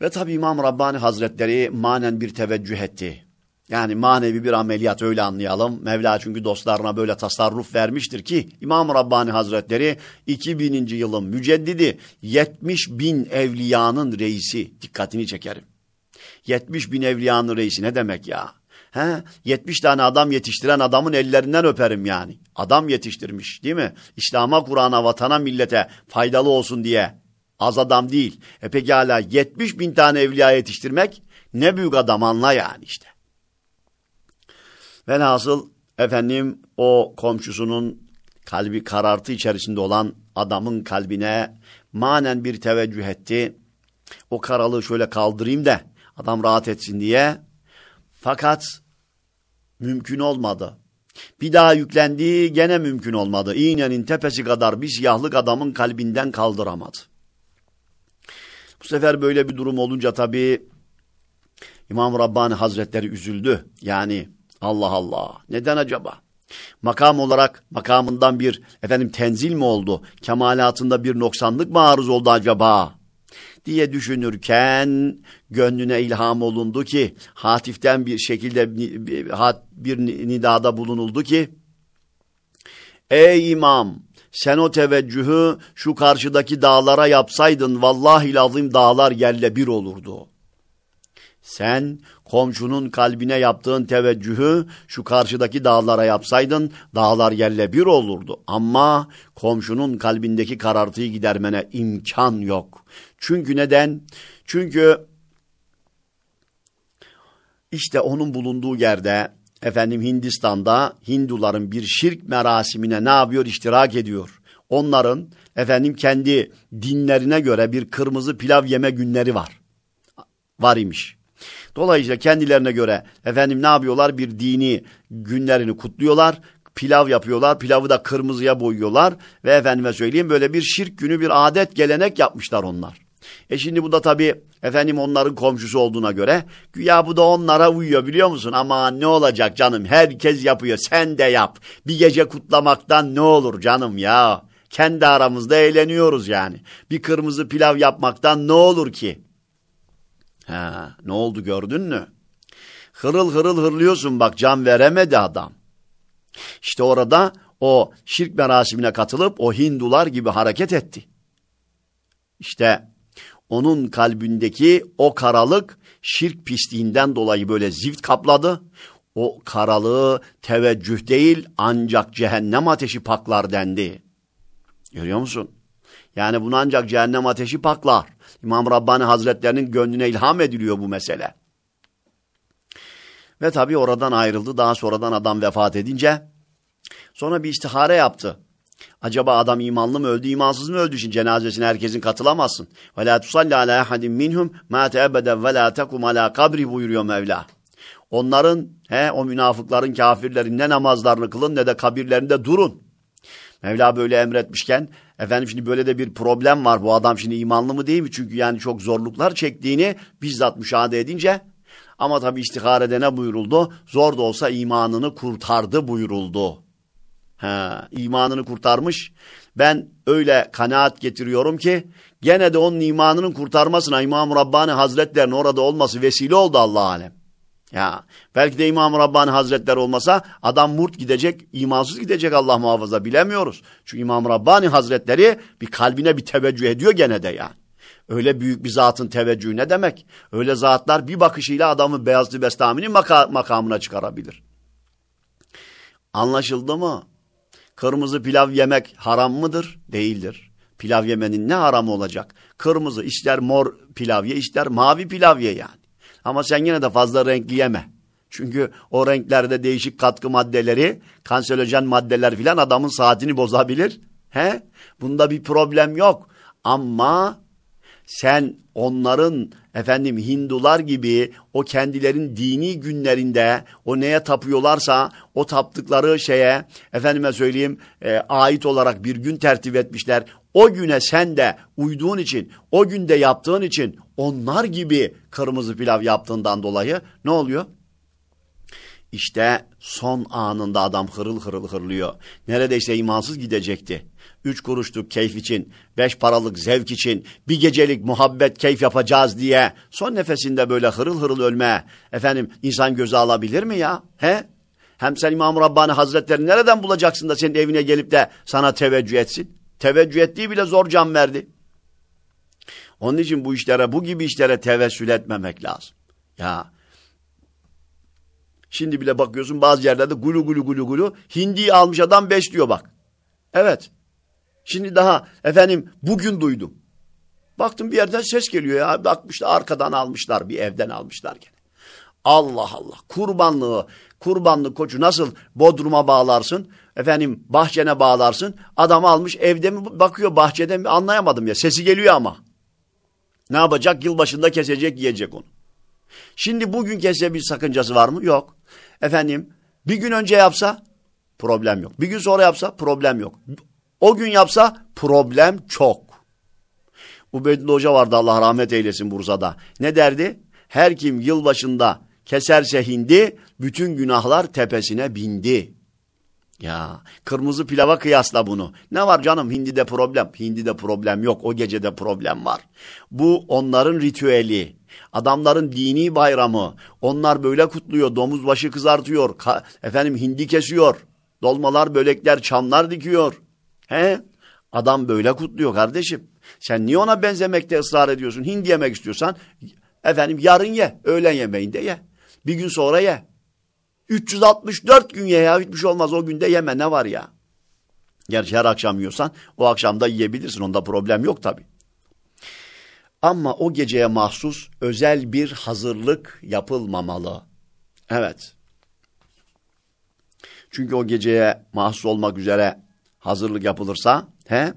Ve tabi İmam Rabbani Hazretleri manen bir teveccüh etti. Yani manevi bir ameliyat öyle anlayalım. Mevla çünkü dostlarına böyle tasarruf vermiştir ki İmam Rabbani Hazretleri 2000. yılın müceddidi 70 bin evliyanın reisi dikkatini çekerim. 70 bin evliyanın reisi ne demek ya? He, 70 tane adam yetiştiren adamın ellerinden öperim yani. Adam yetiştirmiş değil mi? İslam'a, Kur'an'a, vatana, millete faydalı olsun diye. Az adam değil. E peki hala 70 bin tane evliya yetiştirmek ne büyük adam anla yani işte. Velhasıl efendim o komşusunun kalbi karartı içerisinde olan adamın kalbine manen bir teveccüh etti. O karalığı şöyle kaldırayım da adam rahat etsin diye. Fakat mümkün olmadı. Bir daha yüklendi gene mümkün olmadı. İğnenin tepesi kadar bir siyahlık adamın kalbinden kaldıramadı. Bu sefer böyle bir durum olunca tabii İmam Rabbani Hazretleri üzüldü. Yani Allah Allah neden acaba? Makam olarak makamından bir efendim tenzil mi oldu? Kemalatında bir noksanlık mı arız oldu acaba? diye düşünürken gönlüne ilham olundu ki hatiften bir şekilde bir nidada bulunuldu ki Ey imam sen o teveccühü şu karşıdaki dağlara yapsaydın vallahi lazım dağlar yerle bir olurdu. Sen komşunun kalbine yaptığın teveccühü şu karşıdaki dağlara yapsaydın dağlar yerle bir olurdu. Ama komşunun kalbindeki karartıyı gidermene imkan yok. Çünkü neden? Çünkü işte onun bulunduğu yerde efendim Hindistan'da Hinduların bir şirk merasimine ne yapıyor? iştirak ediyor. Onların efendim kendi dinlerine göre bir kırmızı pilav yeme günleri var. Var imiş. Dolayısıyla kendilerine göre efendim ne yapıyorlar? Bir dini günlerini kutluyorlar. Pilav yapıyorlar. Pilavı da kırmızıya boyuyorlar. Ve efendime söyleyeyim böyle bir şirk günü bir adet gelenek yapmışlar onlar. E şimdi bu da tabii efendim onların komşusu olduğuna göre güya bu da onlara uyuyor biliyor musun? Ama ne olacak canım herkes yapıyor sen de yap. Bir gece kutlamaktan ne olur canım ya. Kendi aramızda eğleniyoruz yani. Bir kırmızı pilav yapmaktan ne olur ki? Ha, ne oldu gördün mü? Hırıl hırıl hırlıyorsun bak can veremedi adam. İşte orada o şirk merasimine katılıp o Hindular gibi hareket etti. İşte onun kalbindeki o karalık şirk pisliğinden dolayı böyle zift kapladı. O karalığı teveccüh değil ancak cehennem ateşi paklar dendi. Görüyor musun? Yani bunu ancak cehennem ateşi paklar. İmam Rabbani Hazretlerinin gönlüne ilham ediliyor bu mesele. Ve tabii oradan ayrıldı. Daha sonradan adam vefat edince sonra bir istihare yaptı. Acaba adam imanlı mı öldü, imansız mı öldü? Şimdi cenazesine herkesin katılamazsın. Ve la tusalli ala ahadin minhum ma ebeden ve la tekum ala kabri buyuruyor Mevla. Onların, he, o münafıkların, kafirlerin ne namazlarını kılın ne de kabirlerinde durun. Mevla böyle emretmişken efendim şimdi böyle de bir problem var. Bu adam şimdi imanlı mı değil mi? Çünkü yani çok zorluklar çektiğini bizzat müşahede edince ama tabi istiharede ne buyuruldu? Zor da olsa imanını kurtardı buyuruldu. He, imanını kurtarmış. Ben öyle kanaat getiriyorum ki gene de onun imanının kurtarmasına İmam-ı Rabbani Hazretlerinin orada olması vesile oldu Allah alem. Ya belki de İmam-ı Rabbani Hazretleri olmasa adam murt gidecek, imansız gidecek Allah muhafaza bilemiyoruz. Çünkü İmam-ı Rabbani Hazretleri bir kalbine bir teveccüh ediyor gene de yani. Öyle büyük bir zatın teveccühü ne demek? Öyle zatlar bir bakışıyla adamı Beyazlı Bestami'nin maka makamına çıkarabilir. Anlaşıldı mı? Kırmızı pilav yemek haram mıdır? Değildir. Pilav yemenin ne haramı olacak? Kırmızı ister mor pilav ye ister mavi pilav ye yani. Ama sen yine de fazla renkli yeme. Çünkü o renklerde değişik katkı maddeleri, kanserojen maddeler filan adamın saatini bozabilir. He? Bunda bir problem yok. Ama sen onların efendim Hindular gibi o kendilerin dini günlerinde o neye tapıyorlarsa o taptıkları şeye efendime söyleyeyim e, ait olarak bir gün tertip etmişler. O güne sen de uyduğun için, o günde yaptığın için onlar gibi kırmızı pilav yaptığından dolayı ne oluyor? İşte son anında adam hırıl hırıl hırlıyor. Neredeyse imansız gidecekti. Üç kuruşluk keyif için, beş paralık zevk için, bir gecelik muhabbet keyif yapacağız diye son nefesinde böyle hırıl hırıl ölme. Efendim insan göze alabilir mi ya? He? Hem sen İmam Rabbani Hazretleri nereden bulacaksın da senin evine gelip de sana teveccüh etsin? Teveccüh ettiği bile zor can verdi. Onun için bu işlere, bu gibi işlere tevessül etmemek lazım. Ya Şimdi bile bakıyorsun bazı yerlerde gulu gulu gulu gulu hindiyi almış adam besliyor bak. Evet. Şimdi daha efendim bugün duydum. Baktım bir yerden ses geliyor ya. Bakmışlar arkadan almışlar bir evden almışlar gene. Allah Allah kurbanlığı kurbanlık koçu nasıl bodruma bağlarsın efendim bahçene bağlarsın. Adam almış evde mi bakıyor bahçede mi anlayamadım ya. Sesi geliyor ama. Ne yapacak? Yılbaşında kesecek yiyecek onu. Şimdi bugün kesse bir sakıncası var mı? Yok. Efendim bir gün önce yapsa problem yok. Bir gün sonra yapsa problem yok. O gün yapsa problem çok. Ubeydullah Hoca vardı Allah rahmet eylesin Bursa'da. Ne derdi? Her kim yılbaşında keserse hindi bütün günahlar tepesine bindi. Ya kırmızı pilava kıyasla bunu. Ne var canım hindide problem? Hindide problem yok. O gecede problem var. Bu onların ritüeli. Adamların dini bayramı. Onlar böyle kutluyor. Domuz başı kızartıyor. Ka efendim hindi kesiyor. Dolmalar, börekler, çamlar dikiyor. He? Adam böyle kutluyor kardeşim. Sen niye ona benzemekte ısrar ediyorsun? Hindi yemek istiyorsan efendim yarın ye. Öğlen yemeğinde ye. Bir gün sonra ye. 364 gün ye ya. Hiçbir şey olmaz o günde yeme ne var ya. Gerçi her akşam yiyorsan o akşam da yiyebilirsin. Onda problem yok tabi. Ama o geceye mahsus özel bir hazırlık yapılmamalı. Evet. Çünkü o geceye mahsus olmak üzere hazırlık yapılırsa he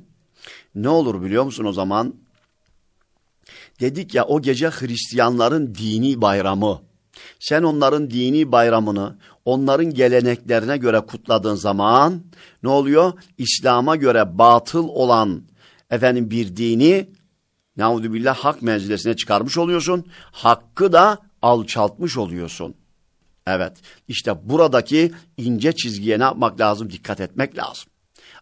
ne olur biliyor musun o zaman? Dedik ya o gece Hristiyanların dini bayramı. Sen onların dini bayramını onların geleneklerine göre kutladığın zaman ne oluyor? İslam'a göre batıl olan efendim bir dini billah hak menzilesine çıkarmış oluyorsun. Hakkı da alçaltmış oluyorsun. Evet işte buradaki ince çizgiye ne yapmak lazım? Dikkat etmek lazım.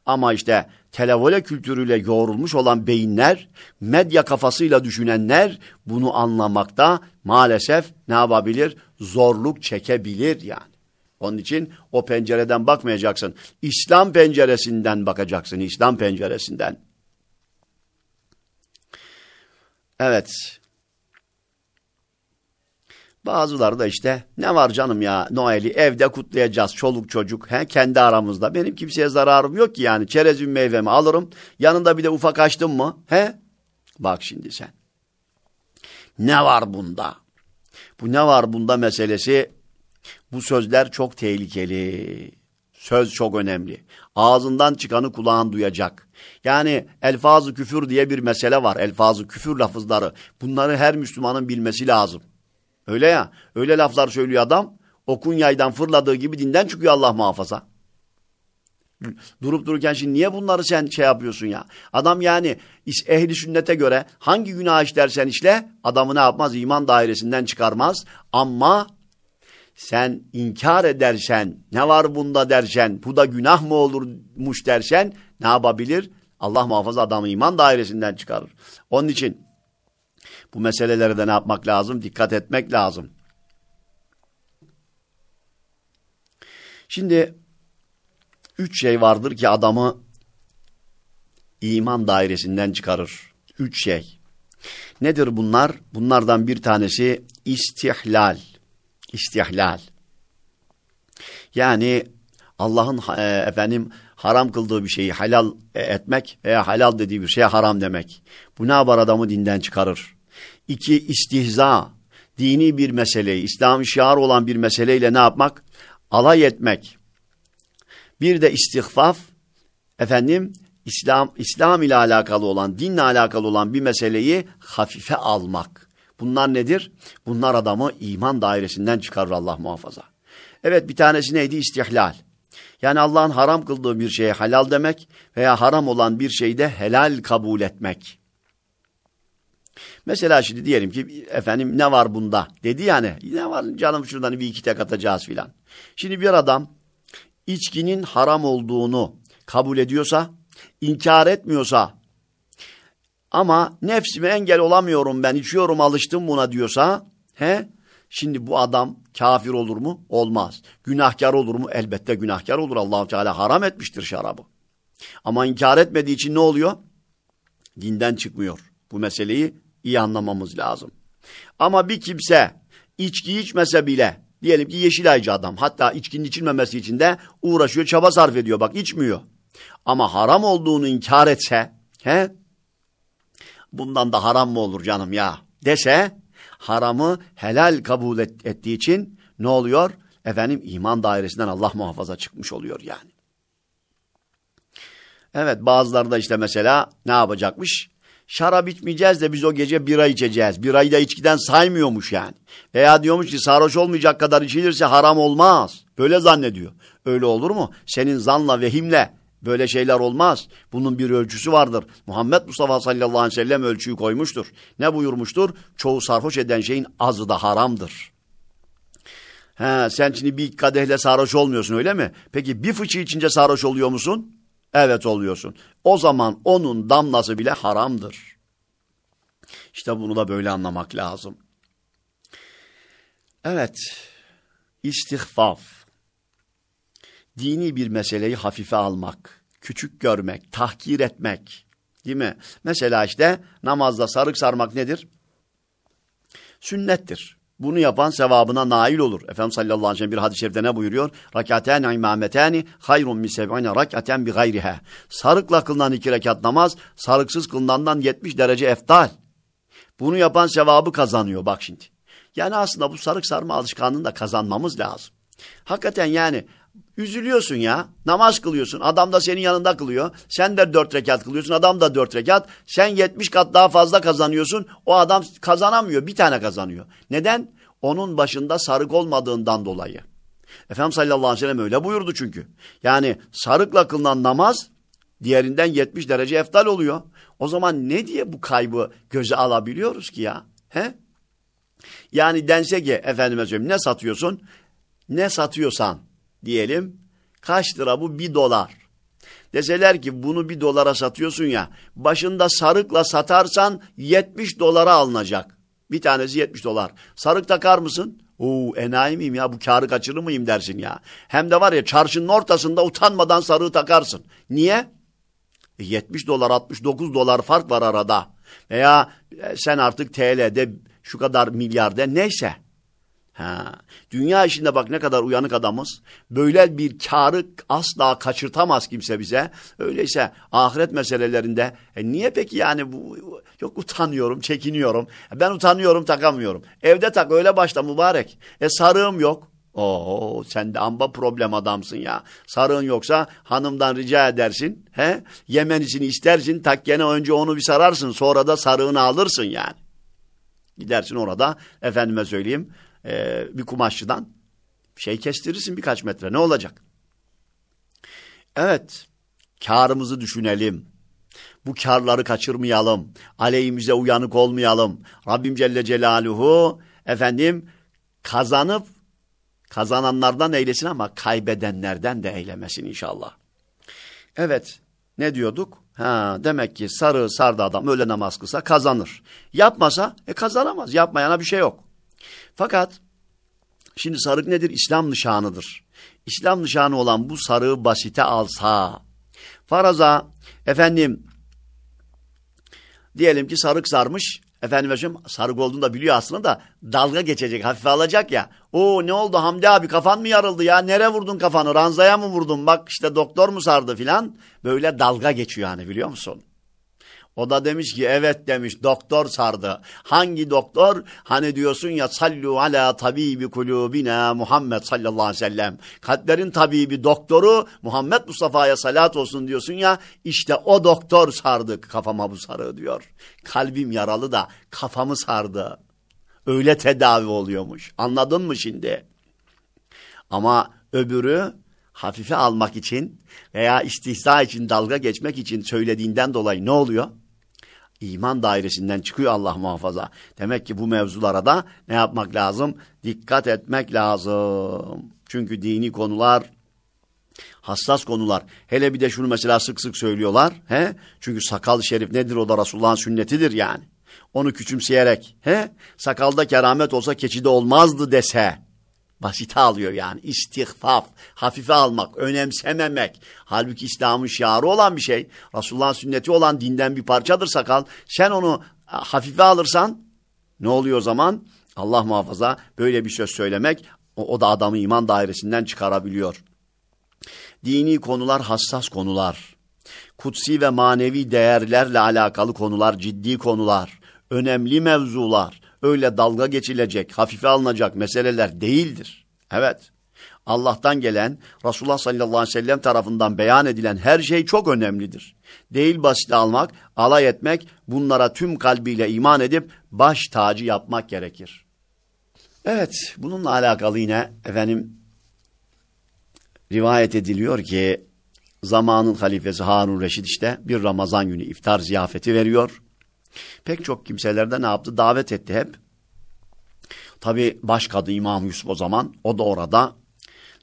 Ama işte televole kültürüyle yoğrulmuş olan beyinler, medya kafasıyla düşünenler bunu anlamakta maalesef ne yapabilir? Zorluk çekebilir yani. Onun için o pencereden bakmayacaksın. İslam penceresinden bakacaksın. İslam penceresinden. Evet. Bazıları da işte ne var canım ya Noel'i evde kutlayacağız çoluk çocuk he, kendi aramızda. Benim kimseye zararım yok ki yani çerezim meyvemi alırım yanında bir de ufak açtım mı he? Bak şimdi sen. Ne var bunda? Bu ne var bunda meselesi bu sözler çok tehlikeli. Söz çok önemli. Ağzından çıkanı kulağın duyacak. Yani elfazı küfür diye bir mesele var. Elfazı küfür lafızları. Bunları her Müslümanın bilmesi lazım. Öyle ya. Öyle laflar söylüyor adam. Okun yaydan fırladığı gibi dinden çıkıyor Allah muhafaza. Durup dururken şimdi niye bunları sen şey yapıyorsun ya? Adam yani ehli sünnete göre hangi günah işlersen işle adamı ne yapmaz? İman dairesinden çıkarmaz. Ama sen inkar edersen ne var bunda dersen bu da günah mı olurmuş dersen ne yapabilir? Allah muhafaza adamı iman dairesinden çıkarır. Onun için bu meselelere de ne yapmak lazım? Dikkat etmek lazım. Şimdi üç şey vardır ki adamı iman dairesinden çıkarır. Üç şey. Nedir bunlar? Bunlardan bir tanesi istihlal. İstihlal. Yani Allah'ın e, efendim haram kıldığı bir şeyi helal e, etmek veya helal dediği bir şeye haram demek. Bu ne yapar adamı dinden çıkarır. İki, istihza. Dini bir meseleyi, İslam şiar olan bir meseleyle ne yapmak? Alay etmek. Bir de istihfaf, efendim, İslam, İslam ile alakalı olan, dinle alakalı olan bir meseleyi hafife almak. Bunlar nedir? Bunlar adamı iman dairesinden çıkarır Allah muhafaza. Evet bir tanesi neydi? İstihlal. Yani Allah'ın haram kıldığı bir şeye helal demek veya haram olan bir şeyde helal kabul etmek. Mesela şimdi diyelim ki efendim ne var bunda dedi yani ne var canım şuradan bir iki tek atacağız filan. Şimdi bir adam içkinin haram olduğunu kabul ediyorsa, inkar etmiyorsa ama nefsime engel olamıyorum ben içiyorum alıştım buna diyorsa he şimdi bu adam kafir olur mu? Olmaz. Günahkar olur mu? Elbette günahkar olur. Allahu Teala haram etmiştir şarabı. Ama inkar etmediği için ne oluyor? Dinden çıkmıyor. Bu meseleyi iyi anlamamız lazım. Ama bir kimse içki içmese bile diyelim ki yeşilaycı adam hatta içkinin içilmemesi için de uğraşıyor çaba sarf ediyor bak içmiyor. Ama haram olduğunu inkar etse he bundan da haram mı olur canım ya dese haramı helal kabul et, ettiği için ne oluyor? Efendim iman dairesinden Allah muhafaza çıkmış oluyor yani. Evet bazıları da işte mesela ne yapacakmış? Şarap içmeyeceğiz de biz o gece bira içeceğiz. Birayı da içkiden saymıyormuş yani. Veya diyormuş ki sarhoş olmayacak kadar içilirse haram olmaz. Böyle zannediyor. Öyle olur mu? Senin zanla, vehimle böyle şeyler olmaz. Bunun bir ölçüsü vardır. Muhammed Mustafa sallallahu aleyhi ve sellem ölçüyü koymuştur. Ne buyurmuştur? Çoğu sarhoş eden şeyin azı da haramdır. He, sen şimdi bir kadehle sarhoş olmuyorsun öyle mi? Peki bir fıçı içince sarhoş oluyor musun? Evet oluyorsun. O zaman onun damlası bile haramdır. İşte bunu da böyle anlamak lazım. Evet, istihfaf. Dini bir meseleyi hafife almak, küçük görmek, tahkir etmek. Değil mi? Mesela işte namazda sarık sarmak nedir? Sünnettir. Bunu yapan sevabına nail olur. Efendimiz sallallahu aleyhi ve sellem bir hadis-i şerifte ne buyuruyor? Rakatâni imâmetâni hayrun min seb'ine rakaten bi gayrihe. Sarıkla kılınan iki rekat namaz, sarıksız kılınandan 70 derece eftal. Bunu yapan sevabı kazanıyor bak şimdi. Yani aslında bu sarık sarma alışkanlığını da kazanmamız lazım. Hakikaten yani üzülüyorsun ya. Namaz kılıyorsun. Adam da senin yanında kılıyor. Sen de dört rekat kılıyorsun. Adam da dört rekat. Sen yetmiş kat daha fazla kazanıyorsun. O adam kazanamıyor. Bir tane kazanıyor. Neden? Onun başında sarık olmadığından dolayı. Efendimiz sallallahu aleyhi ve sellem öyle buyurdu çünkü. Yani sarıkla kılınan namaz diğerinden 70 derece eftal oluyor. O zaman ne diye bu kaybı göze alabiliyoruz ki ya? He? Yani dense ki efendime söyleyeyim ne satıyorsun? Ne satıyorsan diyelim kaç lira bu? Bir dolar. Deseler ki bunu bir dolara satıyorsun ya başında sarıkla satarsan 70 dolara alınacak. Bir tanesi 70 dolar. Sarık takar mısın? Oo enayi miyim ya bu karı kaçırır mıyım dersin ya. Hem de var ya çarşının ortasında utanmadan sarığı takarsın. Niye? 70 dolar 69 dolar fark var arada. Veya e, sen artık TL'de şu kadar milyarda neyse. Ha. Dünya işinde bak ne kadar uyanık adamız. Böyle bir karı asla kaçırtamaz kimse bize. Öyleyse ahiret meselelerinde e niye peki yani bu yok utanıyorum, çekiniyorum. Ben utanıyorum, takamıyorum. Evde tak öyle başla mübarek. E sarığım yok. Oo sen de amba problem adamsın ya. Sarığın yoksa hanımdan rica edersin. He? Yemenisini istersin. Tak gene önce onu bir sararsın. Sonra da sarığını alırsın yani. Gidersin orada efendime söyleyeyim e, bir kumaşçıdan şey kestirirsin birkaç metre ne olacak? Evet karımızı düşünelim. Bu karları kaçırmayalım. Aleyhimize uyanık olmayalım. Rabbim Celle Celaluhu efendim kazanıp kazananlardan eylesin ama kaybedenlerden de eylemesin inşallah. Evet ne diyorduk? Ha, demek ki sarı sardı adam öyle namaz kılsa kazanır. Yapmasa e kazanamaz. Yapmayana bir şey yok. Fakat şimdi sarık nedir? İslam nişanıdır. İslam nişanı olan bu sarığı basite alsa, faraza efendim diyelim ki sarık sarmış, efendim hocam sarık olduğunu da biliyor aslında da dalga geçecek, hafife alacak ya. O ne oldu Hamdi abi kafan mı yarıldı ya? Nere vurdun kafanı? Ranzaya mı vurdun? Bak işte doktor mu sardı filan. Böyle dalga geçiyor hani biliyor musun? O da demiş ki evet demiş doktor sardı. Hangi doktor? Hani diyorsun ya sallu ala tabibi kulubina Muhammed sallallahu aleyhi ve sellem. Kalplerin tabibi doktoru Muhammed Mustafa'ya salat olsun diyorsun ya. işte o doktor sardı kafama bu sarığı diyor. Kalbim yaralı da kafamı sardı. Öyle tedavi oluyormuş. Anladın mı şimdi? Ama öbürü hafife almak için veya istihza için dalga geçmek için söylediğinden dolayı ne oluyor? İman dairesinden çıkıyor Allah muhafaza. Demek ki bu mevzulara da ne yapmak lazım? Dikkat etmek lazım. Çünkü dini konular hassas konular. Hele bir de şunu mesela sık sık söylüyorlar. He? Çünkü sakal şerif nedir o da Resulullah'ın sünnetidir yani. Onu küçümseyerek he? sakalda keramet olsa keçide olmazdı dese basite alıyor yani. İstihfaf, hafife almak, önemsememek. Halbuki İslam'ın şiarı olan bir şey. Resulullah'ın sünneti olan dinden bir parçadır sakal. Sen onu hafife alırsan ne oluyor o zaman? Allah muhafaza böyle bir söz söylemek o, o da adamı iman dairesinden çıkarabiliyor. Dini konular hassas konular. Kutsi ve manevi değerlerle alakalı konular, ciddi konular, önemli mevzular öyle dalga geçilecek, hafife alınacak meseleler değildir. Evet, Allah'tan gelen, Resulullah sallallahu aleyhi ve sellem tarafından beyan edilen her şey çok önemlidir. Değil basit almak, alay etmek, bunlara tüm kalbiyle iman edip baş tacı yapmak gerekir. Evet, bununla alakalı yine efendim rivayet ediliyor ki zamanın halifesi Harun Reşit işte bir Ramazan günü iftar ziyafeti veriyor. Pek çok kimseler de ne yaptı? Davet etti hep. Tabi başkadı İmam Yusuf o zaman. O da orada.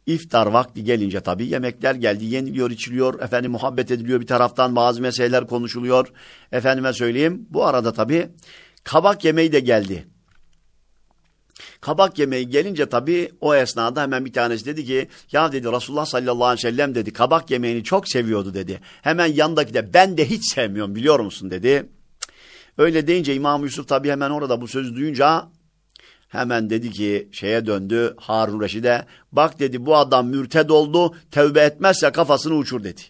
İftar vakti gelince tabi yemekler geldi. Yeniliyor, içiliyor. Efendim muhabbet ediliyor bir taraftan. Bazı meseleler konuşuluyor. Efendime söyleyeyim. Bu arada tabi kabak yemeği de geldi. Kabak yemeği gelince tabii o esnada hemen bir tanesi dedi ki ya dedi Resulullah sallallahu aleyhi ve sellem dedi kabak yemeğini çok seviyordu dedi. Hemen yanındaki de ben de hiç sevmiyorum biliyor musun dedi. Öyle deyince İmam Yusuf tabii hemen orada bu sözü duyunca hemen dedi ki şeye döndü Harun Reşid'e bak dedi bu adam mürted oldu tevbe etmezse kafasını uçur dedi.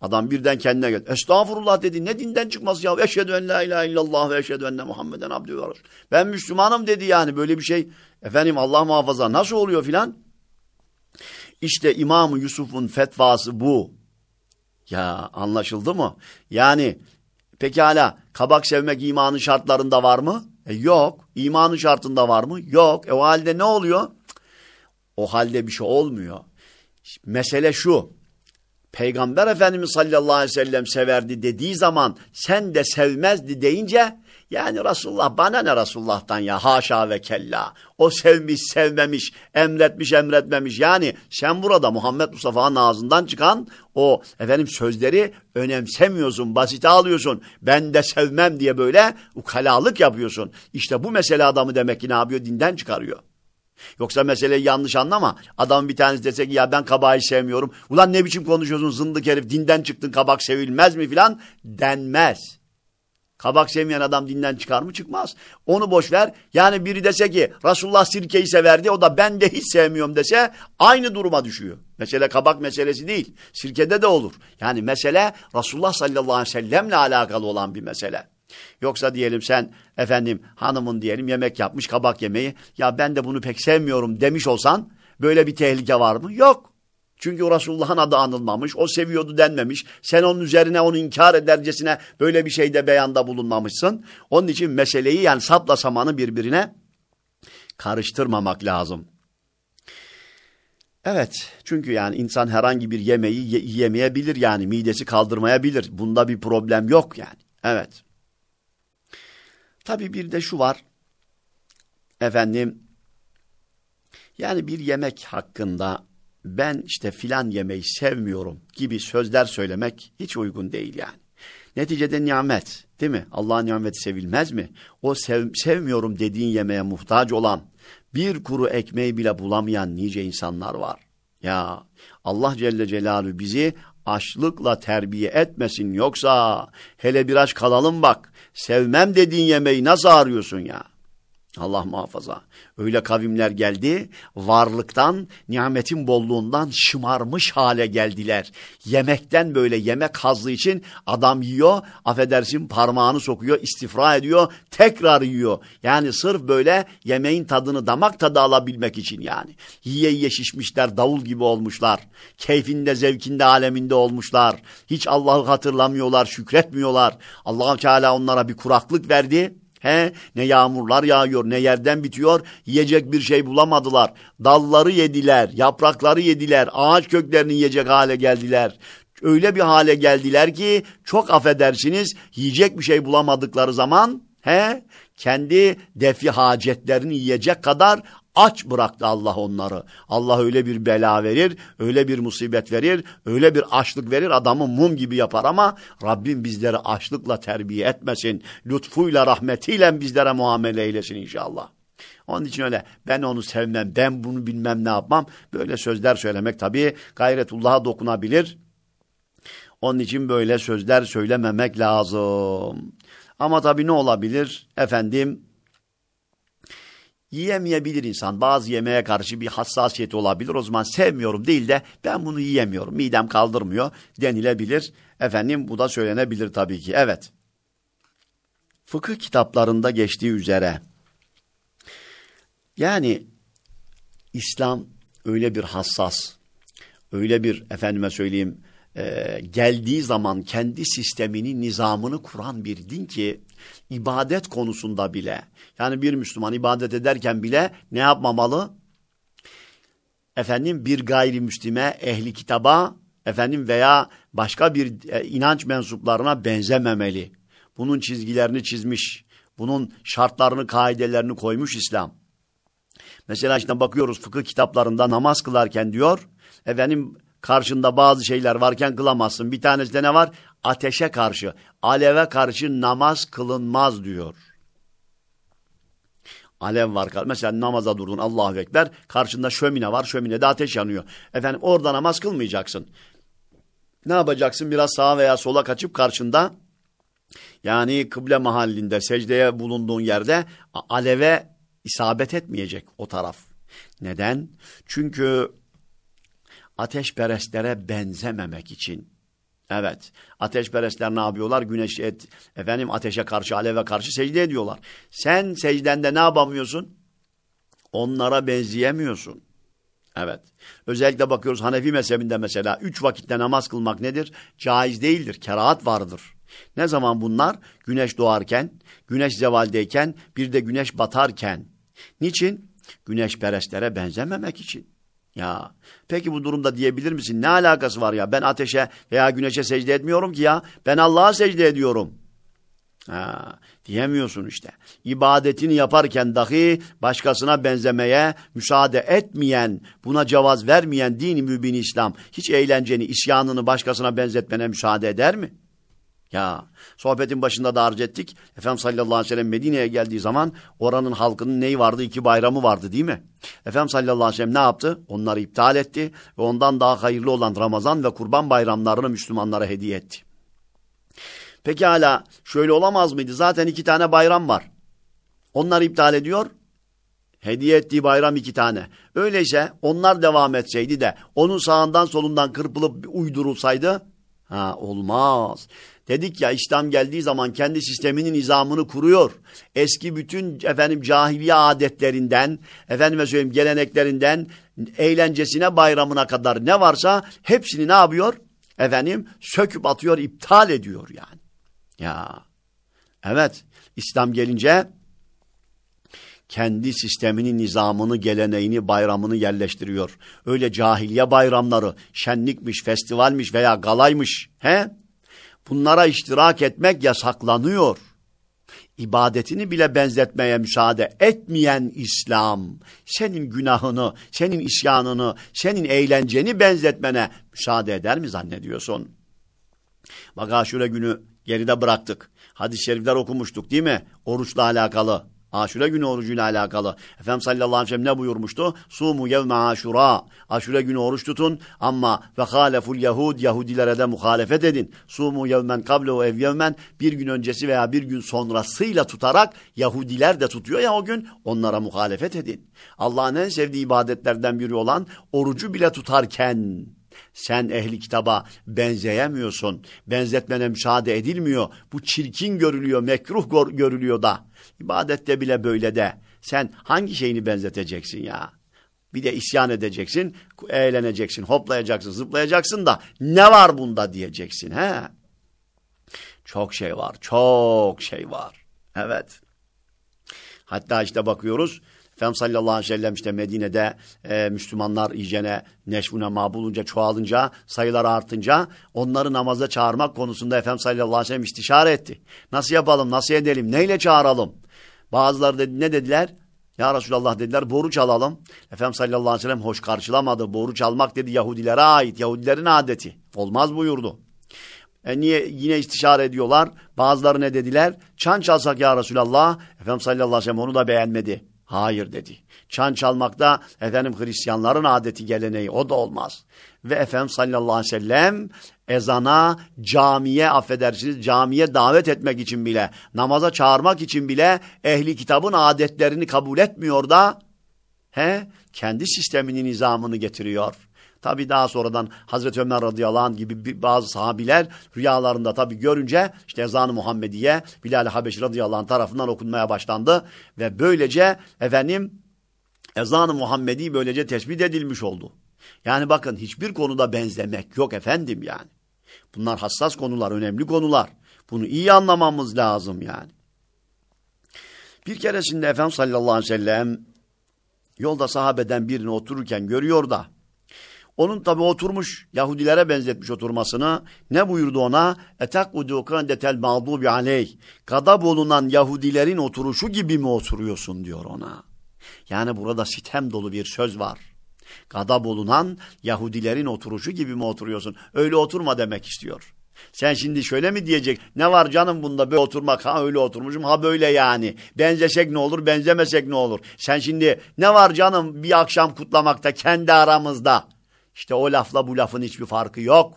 Adam birden kendine geldi. Estağfurullah dedi. Ne dinden çıkmaz ya? Eşhedü en la ilahe illallah ve eşhedü enne Muhammeden abdü ve. Ben Müslümanım dedi yani. Böyle bir şey. Efendim Allah muhafaza nasıl oluyor filan? İşte İmam Yusuf'un fetvası bu. Ya anlaşıldı mı? Yani pekala kabak sevmek imanın şartlarında var mı? E, yok. İmanın şartında var mı? Yok. E o halde ne oluyor? O halde bir şey olmuyor. Mesele şu. Peygamber Efendimiz sallallahu aleyhi ve sellem severdi dediği zaman sen de sevmezdi deyince yani Resulullah bana ne Resulullah'tan ya haşa ve kella. O sevmiş sevmemiş emretmiş emretmemiş yani sen burada Muhammed Mustafa'nın ağzından çıkan o efendim sözleri önemsemiyorsun basite alıyorsun. Ben de sevmem diye böyle ukalalık yapıyorsun. İşte bu mesele adamı demek ki ne yapıyor dinden çıkarıyor. Yoksa meseleyi yanlış anlama. Adam bir tanesi dese ki ya ben kabağı sevmiyorum. Ulan ne biçim konuşuyorsun zındık herif dinden çıktın kabak sevilmez mi filan denmez. Kabak sevmeyen adam dinden çıkar mı? Çıkmaz. Onu boş ver. Yani biri dese ki Resulullah sirkeyi severdi o da ben de hiç sevmiyorum dese aynı duruma düşüyor. Mesele kabak meselesi değil. Sirkede de olur. Yani mesele Resulullah sallallahu aleyhi ve sellemle alakalı olan bir mesele. Yoksa diyelim sen efendim hanımın diyelim yemek yapmış kabak yemeği. Ya ben de bunu pek sevmiyorum demiş olsan böyle bir tehlike var mı? Yok. Çünkü Resulullah'ın adı anılmamış, o seviyordu denmemiş. Sen onun üzerine onu inkar edercesine böyle bir şeyde beyanda bulunmamışsın. Onun için meseleyi yani sapla samanı birbirine karıştırmamak lazım. Evet çünkü yani insan herhangi bir yemeği yemeyebilir yani midesi kaldırmayabilir. Bunda bir problem yok yani. Evet. Tabi bir de şu var. Efendim yani bir yemek hakkında ben işte filan yemeği sevmiyorum gibi sözler söylemek hiç uygun değil yani. Neticede nimet değil mi? Allah'ın nimeti sevilmez mi? O sev, sevmiyorum dediğin yemeğe muhtaç olan bir kuru ekmeği bile bulamayan nice insanlar var. Ya Allah Celle Celaluhu bizi açlıkla terbiye etmesin yoksa hele biraz kalalım bak sevmem dediğin yemeği nasıl arıyorsun ya? Allah muhafaza. Öyle kavimler geldi, varlıktan, nimetin bolluğundan şımarmış hale geldiler. Yemekten böyle yemek hazlı için adam yiyor, affedersin parmağını sokuyor, istifra ediyor, tekrar yiyor. Yani sırf böyle yemeğin tadını damak tadı alabilmek için yani. Yiye yiye şişmişler, davul gibi olmuşlar. Keyfinde, zevkinde, aleminde olmuşlar. Hiç Allah'ı hatırlamıyorlar, şükretmiyorlar. allah Teala onlara bir kuraklık verdi. He, ne yağmurlar yağıyor, ne yerden bitiyor, yiyecek bir şey bulamadılar. Dalları yediler, yaprakları yediler, ağaç köklerini yiyecek hale geldiler. Öyle bir hale geldiler ki çok affedersiniz yiyecek bir şey bulamadıkları zaman he kendi defi hacetlerini yiyecek kadar aç bıraktı Allah onları. Allah öyle bir bela verir, öyle bir musibet verir, öyle bir açlık verir adamı mum gibi yapar ama Rabbim bizleri açlıkla terbiye etmesin. Lütfuyla rahmetiyle bizlere muamele eylesin inşallah. Onun için öyle ben onu sevmem, ben bunu bilmem ne yapmam. Böyle sözler söylemek tabii gayretullah'a dokunabilir. Onun için böyle sözler söylememek lazım. Ama tabii ne olabilir? Efendim yiyemeyebilir insan. Bazı yemeğe karşı bir hassasiyeti olabilir. O zaman sevmiyorum değil de ben bunu yiyemiyorum. Midem kaldırmıyor denilebilir. Efendim bu da söylenebilir tabii ki. Evet. Fıkıh kitaplarında geçtiği üzere yani İslam öyle bir hassas, öyle bir efendime söyleyeyim e, geldiği zaman kendi sistemini, nizamını kuran bir din ki ibadet konusunda bile yani bir Müslüman ibadet ederken bile ne yapmamalı? Efendim bir gayrimüslime, ehli kitaba efendim veya başka bir e, inanç mensuplarına benzememeli. Bunun çizgilerini çizmiş, bunun şartlarını, kaidelerini koymuş İslam. Mesela işte bakıyoruz fıkıh kitaplarında namaz kılarken diyor, efendim karşında bazı şeyler varken kılamazsın. Bir tanesi de ne var? Ateşe karşı, aleve karşı namaz kılınmaz diyor. Alev var. Mesela namaza durdun Allahu Ekber. Karşında şömine var. Şöminede ateş yanıyor. Efendim orada namaz kılmayacaksın. Ne yapacaksın? Biraz sağa veya sola kaçıp karşında yani kıble mahallinde secdeye bulunduğun yerde aleve isabet etmeyecek o taraf. Neden? Çünkü ateşperestlere benzememek için. Evet. Ateşperestler ne yapıyorlar? Güneş et, efendim ateşe karşı, aleve karşı secde ediyorlar. Sen secdende ne yapamıyorsun? Onlara benzeyemiyorsun. Evet. Özellikle bakıyoruz Hanefi mezhebinde mesela üç vakitte namaz kılmak nedir? Caiz değildir. Kerahat vardır. Ne zaman bunlar? Güneş doğarken, güneş zevaldeyken, bir de güneş batarken. Niçin? Güneş perestlere benzememek için. Ya peki bu durumda diyebilir misin? Ne alakası var ya? Ben ateşe veya güneşe secde etmiyorum ki ya. Ben Allah'a secde ediyorum. Ha, diyemiyorsun işte. İbadetini yaparken dahi başkasına benzemeye müsaade etmeyen, buna cevaz vermeyen dini mübin İslam hiç eğlenceni, isyanını başkasına benzetmene müsaade eder mi? Ya sohbetin başında da arz ettik. Efendimiz sallallahu aleyhi ve sellem Medine'ye geldiği zaman oranın halkının neyi vardı? İki bayramı vardı değil mi? Efendimiz sallallahu aleyhi ve sellem ne yaptı? Onları iptal etti ve ondan daha hayırlı olan Ramazan ve Kurban bayramlarını Müslümanlara hediye etti. Peki hala şöyle olamaz mıydı? Zaten iki tane bayram var. Onlar iptal ediyor. Hediye ettiği bayram iki tane. Öyleyse onlar devam etseydi de onun sağından solundan kırpılıp uydurulsaydı ha olmaz. Dedik ya İslam geldiği zaman kendi sisteminin nizamını kuruyor. Eski bütün efendim cahiliye adetlerinden, efendime söyleyeyim geleneklerinden, eğlencesine, bayramına kadar ne varsa hepsini ne yapıyor? Efendim söküp atıyor, iptal ediyor yani. Ya evet İslam gelince kendi sisteminin nizamını, geleneğini, bayramını yerleştiriyor. Öyle cahiliye bayramları, şenlikmiş, festivalmiş veya galaymış. He? Bunlara iştirak etmek yasaklanıyor. İbadetini bile benzetmeye müsaade etmeyen İslam, senin günahını, senin isyanını, senin eğlenceni benzetmene müsaade eder mi zannediyorsun? Bak aşure günü geride bıraktık. Hadis-i şerifler okumuştuk değil mi? Oruçla alakalı. Aşure günü orucuyla alakalı. Efendimiz sallallahu aleyhi ve sellem ne buyurmuştu? Sumu yevme aşura. Aşure günü oruç tutun ama ve haleful yahud Yahudilere de muhalefet edin. Sumu yevmen kablehu ev yevmen bir gün öncesi veya bir gün sonrasıyla tutarak Yahudiler de tutuyor ya o gün onlara muhalefet edin. Allah'ın en sevdiği ibadetlerden biri olan orucu bile tutarken sen ehli kitaba benzeyemiyorsun. Benzetmene müsaade edilmiyor. Bu çirkin görülüyor, mekruh görülüyor da. İbadette bile böyle de. Sen hangi şeyini benzeteceksin ya? Bir de isyan edeceksin, eğleneceksin, hoplayacaksın, zıplayacaksın da ne var bunda diyeceksin. He? Çok şey var, çok şey var. Evet. Hatta işte bakıyoruz Efendimiz sallallahu aleyhi ve sellem işte Medine'de e, Müslümanlar iyicene neşvune mabulunca çoğalınca sayılar artınca onları namaza çağırmak konusunda Efendimiz sallallahu aleyhi ve sellem istişare etti. Nasıl yapalım nasıl edelim neyle çağıralım? Bazıları dedi, ne dediler? Ya Resulallah dediler boruç alalım. Efendimiz sallallahu aleyhi ve sellem hoş karşılamadı. Boruç almak dedi Yahudilere ait. Yahudilerin adeti. Olmaz buyurdu. E niye yine istişare ediyorlar? Bazıları ne dediler? Çan çalsak ya Resulallah. Efendimiz sallallahu aleyhi ve sellem onu da beğenmedi. Hayır dedi. Çan çalmakta efendim Hristiyanların adeti geleneği o da olmaz. Ve Efendimiz sallallahu aleyhi ve sellem ezana, camiye affedersiniz camiye davet etmek için bile, namaza çağırmak için bile ehli kitabın adetlerini kabul etmiyor da he, kendi sisteminin nizamını getiriyor. Tabi daha sonradan Hazreti Ömer radıyallahu anh gibi bazı sahabiler rüyalarında tabi görünce işte ezan-ı Muhammediye Bilal-i Habeşi radıyallahu anh tarafından okunmaya başlandı. Ve böylece efendim ezan-ı Muhammedi böylece tespit edilmiş oldu. Yani bakın hiçbir konuda benzemek yok efendim yani. Bunlar hassas konular, önemli konular. Bunu iyi anlamamız lazım yani. Bir keresinde Efendimiz sallallahu aleyhi ve sellem yolda sahabeden birini otururken görüyor da onun tabi oturmuş Yahudilere benzetmiş oturmasını. Ne buyurdu ona? Etakudu kandetel mağdubi aleyh. Gadab olunan Yahudilerin oturuşu gibi mi oturuyorsun diyor ona. Yani burada sitem dolu bir söz var. Gadab olunan Yahudilerin oturuşu gibi mi oturuyorsun? Öyle oturma demek istiyor. Sen şimdi şöyle mi diyecek? Ne var canım bunda böyle oturmak? Ha öyle oturmuşum ha böyle yani. Benzesek ne olur benzemesek ne olur? Sen şimdi ne var canım bir akşam kutlamakta kendi aramızda? İşte o lafla bu lafın hiçbir farkı yok.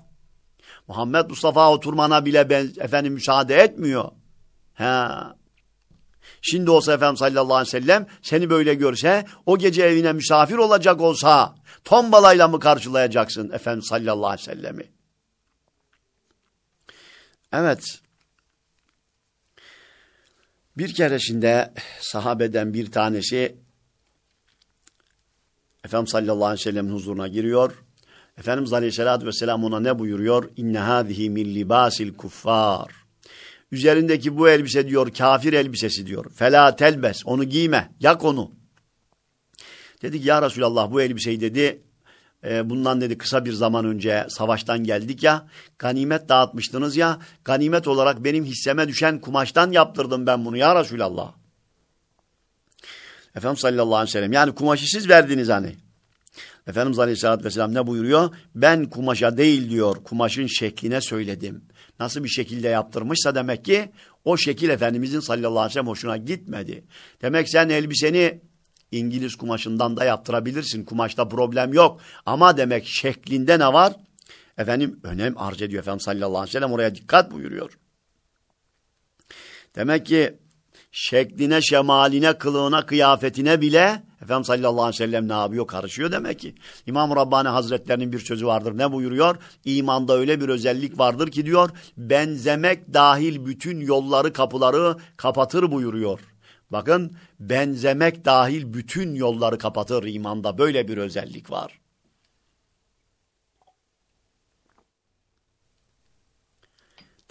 Muhammed Mustafa oturmana bile ben, efendim müsaade etmiyor. He. Şimdi olsa Efendimiz sallallahu aleyhi ve sellem seni böyle görse, o gece evine misafir olacak olsa, tombalayla mı karşılayacaksın Efendimiz sallallahu aleyhi ve sellemi? Evet. Bir keresinde sahabeden bir tanesi Efendimiz sallallahu aleyhi ve sellem'in huzuruna giriyor. Efendimiz Aleyhisselatü Vesselam ona ne buyuruyor? İnne hâzihi min libasil kuffar. Üzerindeki bu elbise diyor kafir elbisesi diyor. Fela telbes onu giyme yak onu. Dedik ya Resulallah bu elbiseyi dedi e, bundan dedi kısa bir zaman önce savaştan geldik ya ganimet dağıtmıştınız ya ganimet olarak benim hisseme düşen kumaştan yaptırdım ben bunu ya Resulallah. Efendimiz sallallahu aleyhi ve sellem yani kumaşı siz verdiniz hani. Efendimiz Aleyhisselatü Vesselam ne buyuruyor? Ben kumaşa değil diyor, kumaşın şekline söyledim. Nasıl bir şekilde yaptırmışsa demek ki o şekil Efendimizin sallallahu aleyhi ve sellem hoşuna gitmedi. Demek sen elbiseni İngiliz kumaşından da yaptırabilirsin. Kumaşta problem yok. Ama demek şeklinde ne var? Efendim önem arz ediyor Efendimiz sallallahu aleyhi ve sellem oraya dikkat buyuruyor. Demek ki şekline, şemaline, kılığına, kıyafetine bile Efendimiz sallallahu aleyhi ve sellem ne yapıyor? Karışıyor demek ki. İmam Rabbani Hazretlerinin bir sözü vardır. Ne buyuruyor? İmanda öyle bir özellik vardır ki diyor, benzemek dahil bütün yolları, kapıları kapatır buyuruyor. Bakın, benzemek dahil bütün yolları kapatır imanda. Böyle bir özellik var.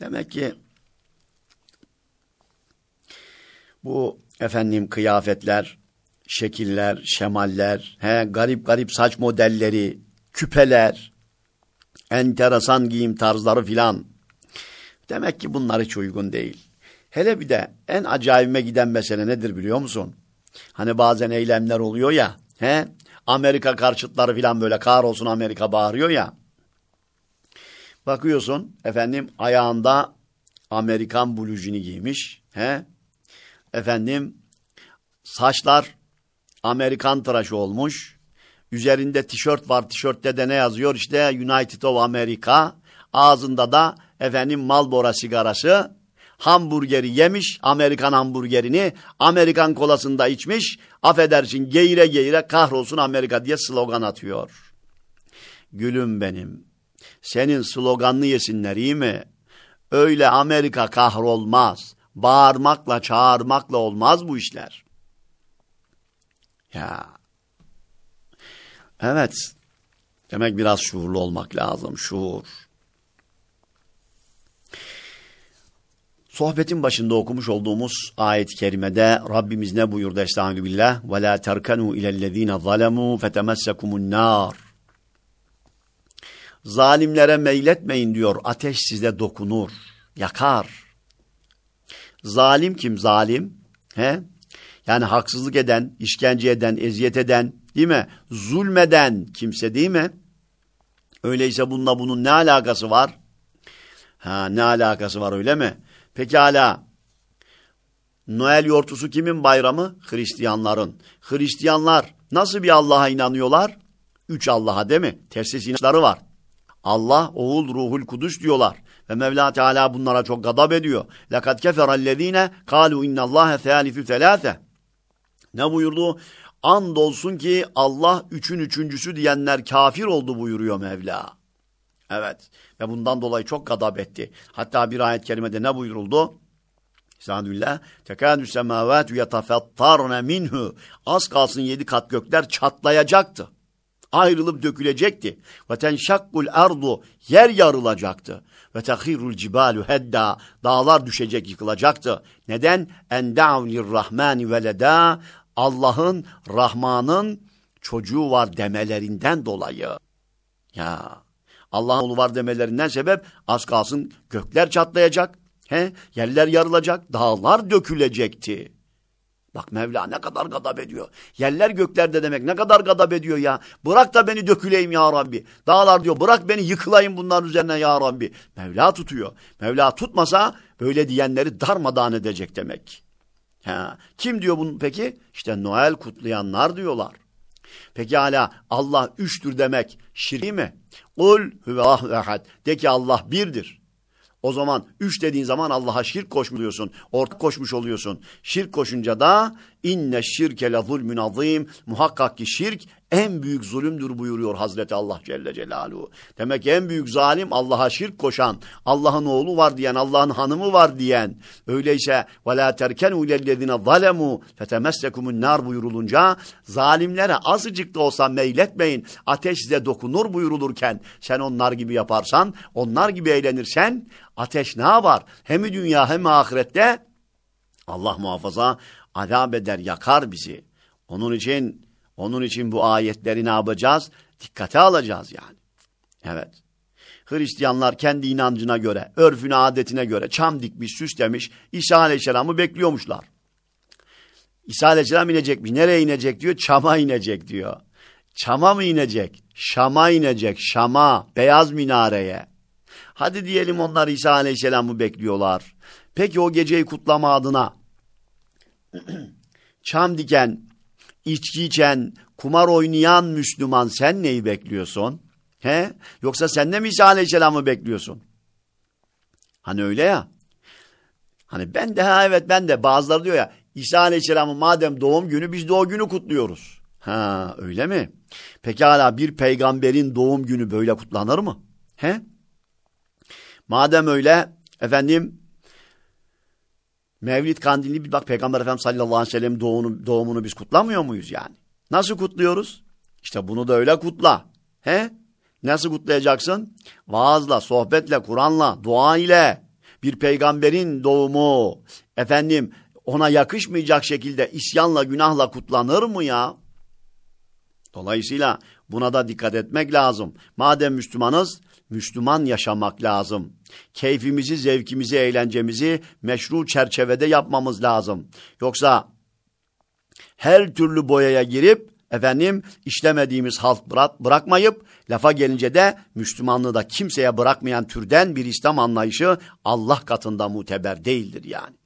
Demek ki bu efendim kıyafetler, şekiller, şemaller, he, garip garip saç modelleri, küpeler, enteresan giyim tarzları filan. Demek ki bunlar hiç uygun değil. Hele bir de en acayime giden mesele nedir biliyor musun? Hani bazen eylemler oluyor ya, he? Amerika karşıtları filan böyle kahrolsun Amerika bağırıyor ya. Bakıyorsun efendim ayağında Amerikan blujini giymiş, he? Efendim saçlar Amerikan tıraşı olmuş. Üzerinde tişört var. Tişörtte de ne yazıyor? İşte United of America. Ağzında da efendim Marlboro sigarası. Hamburgeri yemiş. Amerikan hamburgerini. Amerikan kolasını da içmiş. Affedersin geğire geğire kahrolsun Amerika diye slogan atıyor. Gülüm benim. Senin sloganını yesinler iyi mi? Öyle Amerika kahrolmaz. Bağırmakla çağırmakla olmaz bu işler. Ya. Evet. Demek biraz şuurlu olmak lazım. Şuur. Sohbetin başında okumuş olduğumuz ayet-i kerimede Rabbimiz ne buyurdu Estağfirullah billah ve la terkenu ilellezine zalemu fetemessekumun nar. Zalimlere meyletmeyin diyor. Ateş size dokunur, yakar. Zalim kim zalim? He? Yani haksızlık eden, işkence eden, eziyet eden, değil mi? Zulmeden kimse değil mi? Öyleyse bununla bunun ne alakası var? Ha ne alakası var öyle mi? Pekala. Noel yortusu kimin bayramı? Hristiyanların. Hristiyanlar nasıl bir Allah'a inanıyorlar? Üç Allah'a değil mi? Tersis inançları var. Allah, oğul, ruhul kudüs diyorlar. Ve Mevla Teala bunlara çok gadab ediyor. لَقَدْ كَفَرَ الَّذ۪ينَ قَالُوا اِنَّ اللّٰهَ ثَالِثُ ثَلَاثَ ne buyurdu? Andolsun ki Allah üçün üçüncüsü diyenler kafir oldu buyuruyor Mevla. Evet. Ve bundan dolayı çok gadab etti. Hatta bir ayet kerimede ne buyuruldu? Estağfirullah. Tekadü semavatu yetefettarne minhu. Az kalsın yedi kat gökler çatlayacaktı. Ayrılıp dökülecekti. Ve tenşakkul ardu. Yer yarılacaktı. Ve tehirul cibalu hedda. Dağlar düşecek yıkılacaktı. Neden? En da'u rahmani veleda. Allah'ın, Rahman'ın çocuğu var demelerinden dolayı. Ya Allah'ın oğlu var demelerinden sebep az kalsın gökler çatlayacak. He? Yerler yarılacak, dağlar dökülecekti. Bak Mevla ne kadar gadap ediyor. Yerler göklerde demek ne kadar gadap ediyor ya. Bırak da beni döküleyim ya Rabbi. Dağlar diyor bırak beni yıkılayım bunların üzerine ya Rabbi. Mevla tutuyor. Mevla tutmasa böyle diyenleri darmadağın edecek demek. Ha. Kim diyor bunu peki? İşte Noel kutlayanlar diyorlar. Peki hala Allah üçtür demek şirki mi? Kul huve ehad. De ki Allah birdir. O zaman üç dediğin zaman Allah'a şirk koşmuyorsun. Ortak koşmuş oluyorsun. Şirk koşunca da inne şirke le zulmün azim. Muhakkak ki şirk en büyük zulümdür buyuruyor Hazreti Allah Celle Celaluhu. Demek ki en büyük zalim Allah'a şirk koşan, Allah'ın oğlu var diyen, Allah'ın hanımı var diyen. Öyleyse وَلَا تَرْكَنُوا لَلَّذِينَ ظَلَمُوا فَتَمَسَّكُمُ nar buyurulunca zalimlere azıcık da olsa meyletmeyin. Ateş size dokunur buyurulurken sen onlar gibi yaparsan, onlar gibi eğlenirsen ateş ne yapar? Hem dünya hem ahirette Allah muhafaza azap eder, yakar bizi. Onun için onun için bu ayetleri ne yapacağız? Dikkate alacağız yani. Evet. Hristiyanlar kendi inancına göre, örfüne, adetine göre çam dikmiş, süslemiş, İsa Aleyhisselam'ı bekliyormuşlar. İsa Aleyhisselam inecekmiş. Nereye inecek diyor? Çama inecek diyor. Çama mı inecek? Şam'a inecek. Şam'a, beyaz minareye. Hadi diyelim onlar İsa Aleyhisselam'ı bekliyorlar. Peki o geceyi kutlama adına çam diken, içki içen, kumar oynayan Müslüman sen neyi bekliyorsun? He? Yoksa sen de mi İsa Aleyhisselam'ı bekliyorsun? Hani öyle ya. Hani ben de ha evet ben de bazıları diyor ya İsa Aleyhisselam'ın madem doğum günü biz de o günü kutluyoruz. Ha öyle mi? Pekala bir peygamberin doğum günü böyle kutlanır mı? He? Madem öyle efendim Mevlid kandilini bir bak Peygamber Efendimiz sallallahu aleyhi ve sellem doğumunu, doğumunu biz kutlamıyor muyuz yani? Nasıl kutluyoruz? İşte bunu da öyle kutla. He? Nasıl kutlayacaksın? Vaazla, sohbetle, Kur'an'la, dua ile bir peygamberin doğumu efendim ona yakışmayacak şekilde isyanla, günahla kutlanır mı ya? Dolayısıyla buna da dikkat etmek lazım. Madem Müslümanız, Müslüman yaşamak lazım. Keyfimizi, zevkimizi, eğlencemizi meşru çerçevede yapmamız lazım. Yoksa her türlü boyaya girip efendim işlemediğimiz halt bırak, bırakmayıp lafa gelince de Müslümanlığı da kimseye bırakmayan türden bir İslam anlayışı Allah katında muteber değildir yani.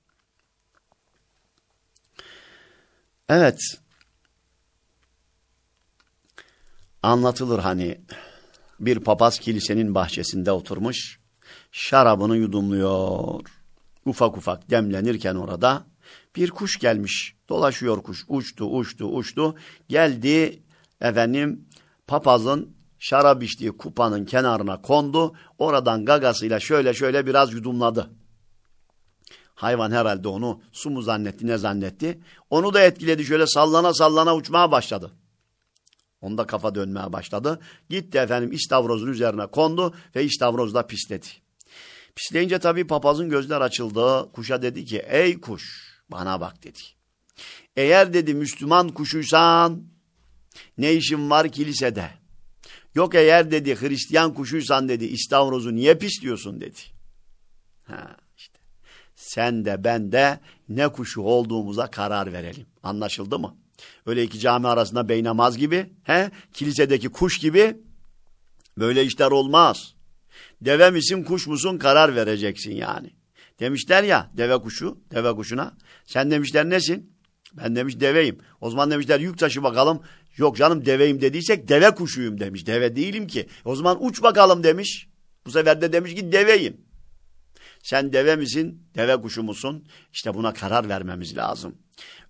Evet. Anlatılır hani bir papaz kilisenin bahçesinde oturmuş, şarabını yudumluyor. Ufak ufak demlenirken orada bir kuş gelmiş. Dolaşıyor kuş. Uçtu, uçtu, uçtu. Geldi efendim papazın şarap içtiği kupanın kenarına kondu. Oradan gagasıyla şöyle şöyle biraz yudumladı. Hayvan herhalde onu su mu zannetti ne zannetti. Onu da etkiledi şöyle sallana sallana uçmaya başladı. Onda kafa dönmeye başladı. Gitti efendim istavrozun üzerine kondu ve istavroz da pisledi. Pisleyince tabii papazın gözler açıldı. Kuşa dedi ki ey kuş bana bak dedi. Eğer dedi Müslüman kuşuysan ne işin var kilisede? Yok eğer dedi Hristiyan kuşuysan dedi İstavrozu niye pisliyorsun dedi. Ha işte. Sen de ben de ne kuşu olduğumuza karar verelim. Anlaşıldı mı? Öyle iki cami arasında beynamaz gibi, he? kilisedeki kuş gibi böyle işler olmaz. Deve misin kuş musun karar vereceksin yani. Demişler ya deve kuşu, deve kuşuna. Sen demişler nesin? Ben demiş deveyim. O zaman demişler yük taşı bakalım. Yok canım deveyim dediysek deve kuşuyum demiş. Deve değilim ki. O zaman uç bakalım demiş. Bu sefer de demiş ki deveyim. Sen deve misin, deve kuşu musun? İşte buna karar vermemiz lazım.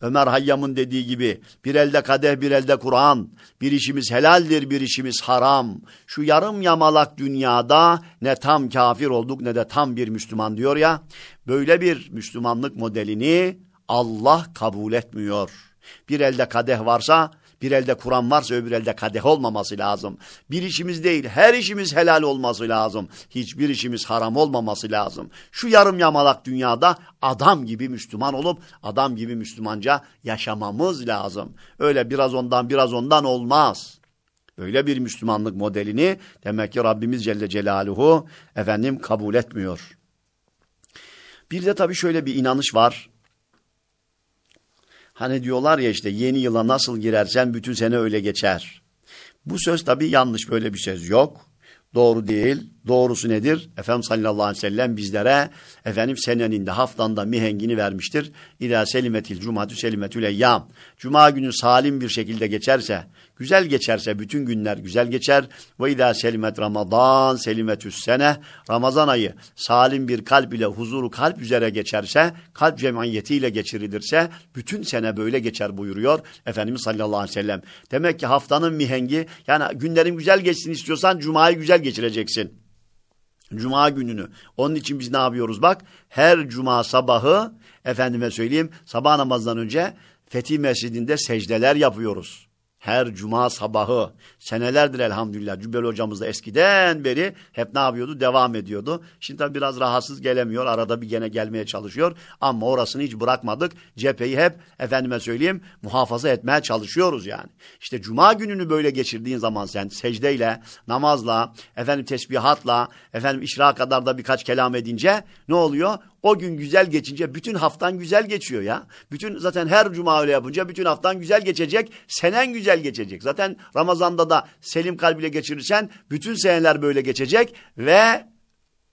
Ömer Hayyam'ın dediği gibi bir elde kadeh bir elde Kur'an, bir işimiz helaldir bir işimiz haram. Şu yarım yamalak dünyada ne tam kafir olduk ne de tam bir Müslüman diyor ya. Böyle bir Müslümanlık modelini Allah kabul etmiyor. Bir elde kadeh varsa bir elde Kur'an varsa öbür elde kadeh olmaması lazım. Bir işimiz değil, her işimiz helal olması lazım. Hiçbir işimiz haram olmaması lazım. Şu yarım yamalak dünyada adam gibi Müslüman olup adam gibi Müslümanca yaşamamız lazım. Öyle biraz ondan biraz ondan olmaz. Böyle bir Müslümanlık modelini demek ki Rabbimiz Celle Celaluhu efendim kabul etmiyor. Bir de tabii şöyle bir inanış var. Hani diyorlar ya işte yeni yıla nasıl girersen bütün sene öyle geçer. Bu söz tabii yanlış böyle bir söz yok. Doğru değil. Doğrusu nedir? Efendimiz sallallahu aleyhi ve sellem bizlere efendim senenin de haftanda mihengini vermiştir. İlâ selimetil cumatü selimetül eyyam. Cuma günü salim bir şekilde geçerse, güzel geçerse bütün günler güzel geçer. Ve ilâ selimet ramazan selimetüs sene. Ramazan ayı salim bir kalp ile huzuru kalp üzere geçerse, kalp cemiyetiyle geçirilirse bütün sene böyle geçer buyuruyor Efendimiz sallallahu aleyhi ve sellem. Demek ki haftanın mihengi yani günlerin güzel geçsin istiyorsan cumayı güzel geçireceksin. Cuma gününü. Onun için biz ne yapıyoruz bak? Her cuma sabahı efendime söyleyeyim sabah namazdan önce Fethi Mescidinde secdeler yapıyoruz her cuma sabahı senelerdir elhamdülillah Cübbeli hocamız da eskiden beri hep ne yapıyordu? Devam ediyordu. Şimdi tabii biraz rahatsız gelemiyor. Arada bir gene gelmeye çalışıyor. Ama orasını hiç bırakmadık. Cepheyi hep efendime söyleyeyim muhafaza etmeye çalışıyoruz yani. İşte cuma gününü böyle geçirdiğin zaman sen secdeyle, namazla, efendim tesbihatla, efendim işra kadar da birkaç kelam edince ne oluyor? O gün güzel geçince bütün haftan güzel geçiyor ya. Bütün zaten her cuma öyle yapınca bütün haftan güzel geçecek. Senen güzel geçecek. Zaten Ramazan'da da selim kalbiyle geçirirsen bütün seneler böyle geçecek ve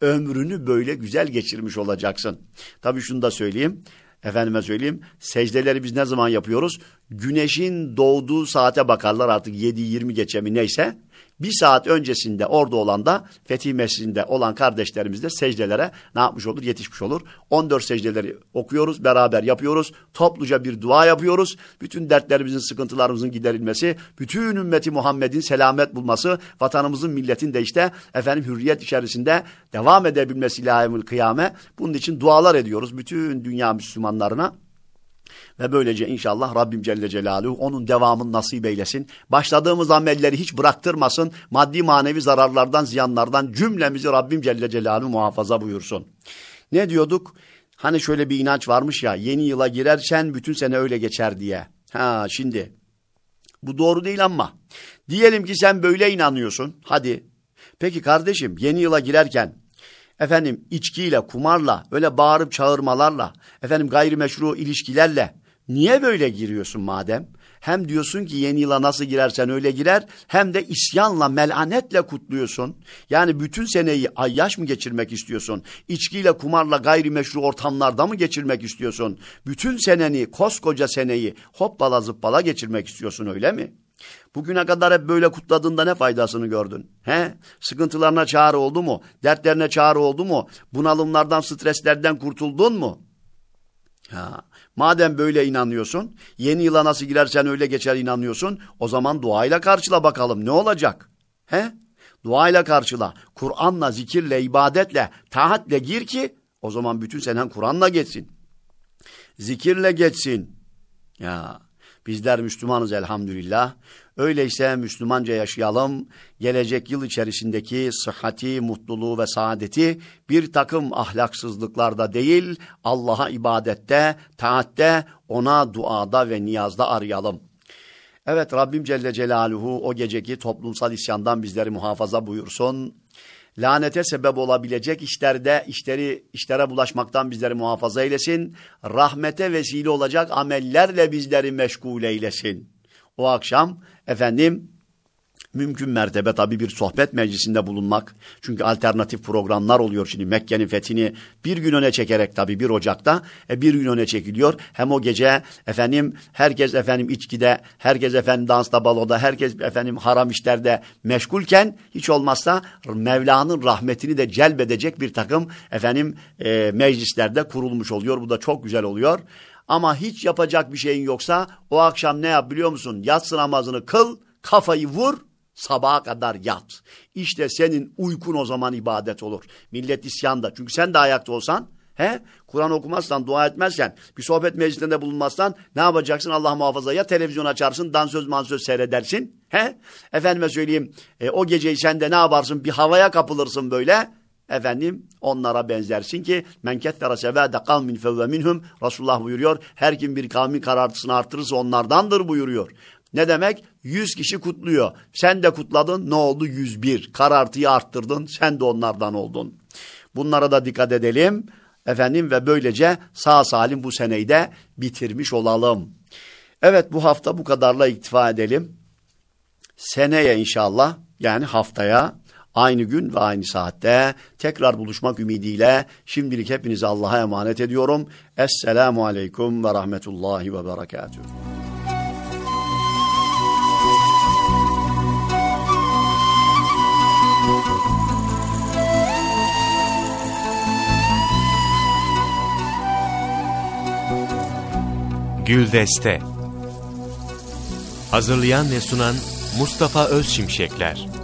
ömrünü böyle güzel geçirmiş olacaksın. Tabii şunu da söyleyeyim. Efendime söyleyeyim secdeleri biz ne zaman yapıyoruz? Güneşin doğduğu saate bakarlar artık 7-20 geçe mi neyse bir saat öncesinde orada olan da Fetih Mescidinde olan kardeşlerimiz de secdelere ne yapmış olur? Yetişmiş olur. 14 secdeleri okuyoruz, beraber yapıyoruz. Topluca bir dua yapıyoruz. Bütün dertlerimizin, sıkıntılarımızın giderilmesi, bütün ümmeti Muhammed'in selamet bulması, vatanımızın, milletin de işte efendim hürriyet içerisinde devam edebilmesi ilahimül kıyame. Bunun için dualar ediyoruz bütün dünya Müslümanlarına. Ve böylece inşallah Rabbim Celle Celaluhu onun devamını nasip eylesin. Başladığımız amelleri hiç bıraktırmasın. Maddi manevi zararlardan, ziyanlardan cümlemizi Rabbim Celle Celaluhu muhafaza buyursun. Ne diyorduk? Hani şöyle bir inanç varmış ya yeni yıla girersen bütün sene öyle geçer diye. Ha şimdi bu doğru değil ama diyelim ki sen böyle inanıyorsun. Hadi peki kardeşim yeni yıla girerken efendim içkiyle, kumarla, öyle bağırıp çağırmalarla, efendim gayrimeşru ilişkilerle Niye böyle giriyorsun madem? Hem diyorsun ki yeni yıla nasıl girersen öyle girer hem de isyanla, melanetle kutluyorsun. Yani bütün seneyi ayyaş mı geçirmek istiyorsun? İçkiyle, kumarla, gayrimeşru ortamlarda mı geçirmek istiyorsun? Bütün seneni, koskoca seneyi hoppala zıppala geçirmek istiyorsun öyle mi? Bugüne kadar hep böyle kutladığında ne faydasını gördün? He? Sıkıntılarına çare oldu mu? Dertlerine çare oldu mu? Bunalımlardan, streslerden kurtuldun mu? Ha. Madem böyle inanıyorsun, yeni yıla nasıl girersen öyle geçer inanıyorsun, o zaman duayla karşıla bakalım ne olacak? He? Duayla karşıla, Kur'an'la, zikirle, ibadetle, taatle gir ki o zaman bütün senen Kur'an'la geçsin. Zikirle geçsin. Ya Bizler Müslümanız elhamdülillah. Öyleyse Müslümanca yaşayalım. Gelecek yıl içerisindeki sıhhati, mutluluğu ve saadeti bir takım ahlaksızlıklarda değil, Allah'a ibadette, taatte, ona duada ve niyazda arayalım. Evet Rabbim Celle Celaluhu o geceki toplumsal isyandan bizleri muhafaza buyursun lanete sebep olabilecek işlerde işleri işlere bulaşmaktan bizleri muhafaza eylesin. Rahmete vesile olacak amellerle bizleri meşgul eylesin. O akşam efendim Mümkün mertebe tabii bir sohbet meclisinde bulunmak. Çünkü alternatif programlar oluyor şimdi Mekke'nin fethini bir gün öne çekerek tabii bir Ocak'ta e, bir gün öne çekiliyor. Hem o gece efendim herkes efendim içkide, herkes efendim dansta, baloda, herkes efendim haram işlerde meşgulken hiç olmazsa Mevla'nın rahmetini de celbedecek bir takım efendim e, meclislerde kurulmuş oluyor. Bu da çok güzel oluyor. Ama hiç yapacak bir şeyin yoksa o akşam ne yap biliyor musun? Yatsı namazını kıl, kafayı vur, Sabaha kadar yat. İşte senin uykun o zaman ibadet olur. Millet isyanda. Çünkü sen de ayakta olsan, he? Kur'an okumazsan, dua etmezsen, bir sohbet meclisinde bulunmazsan ne yapacaksın Allah muhafaza? Ya televizyon açarsın, dansöz mansöz seyredersin. He? Efendime söyleyeyim, e, o geceyi sen de ne yaparsın? Bir havaya kapılırsın böyle. Efendim onlara benzersin ki men kettere sevâde kavmin fevve minhum Resulullah buyuruyor. Her kim bir kavmin karartısını artırırsa onlardandır buyuruyor. Ne demek? 100 kişi kutluyor. Sen de kutladın ne oldu? 101. Karartıyı arttırdın sen de onlardan oldun. Bunlara da dikkat edelim. Efendim ve böylece sağ salim bu seneyi de bitirmiş olalım. Evet bu hafta bu kadarla iktifa edelim. Seneye inşallah yani haftaya aynı gün ve aynı saatte tekrar buluşmak ümidiyle şimdilik hepinizi Allah'a emanet ediyorum. Esselamu Aleyküm ve Rahmetullahi ve Berekatuhu. Güldeste Hazırlayan ve sunan Mustafa Özşimşekler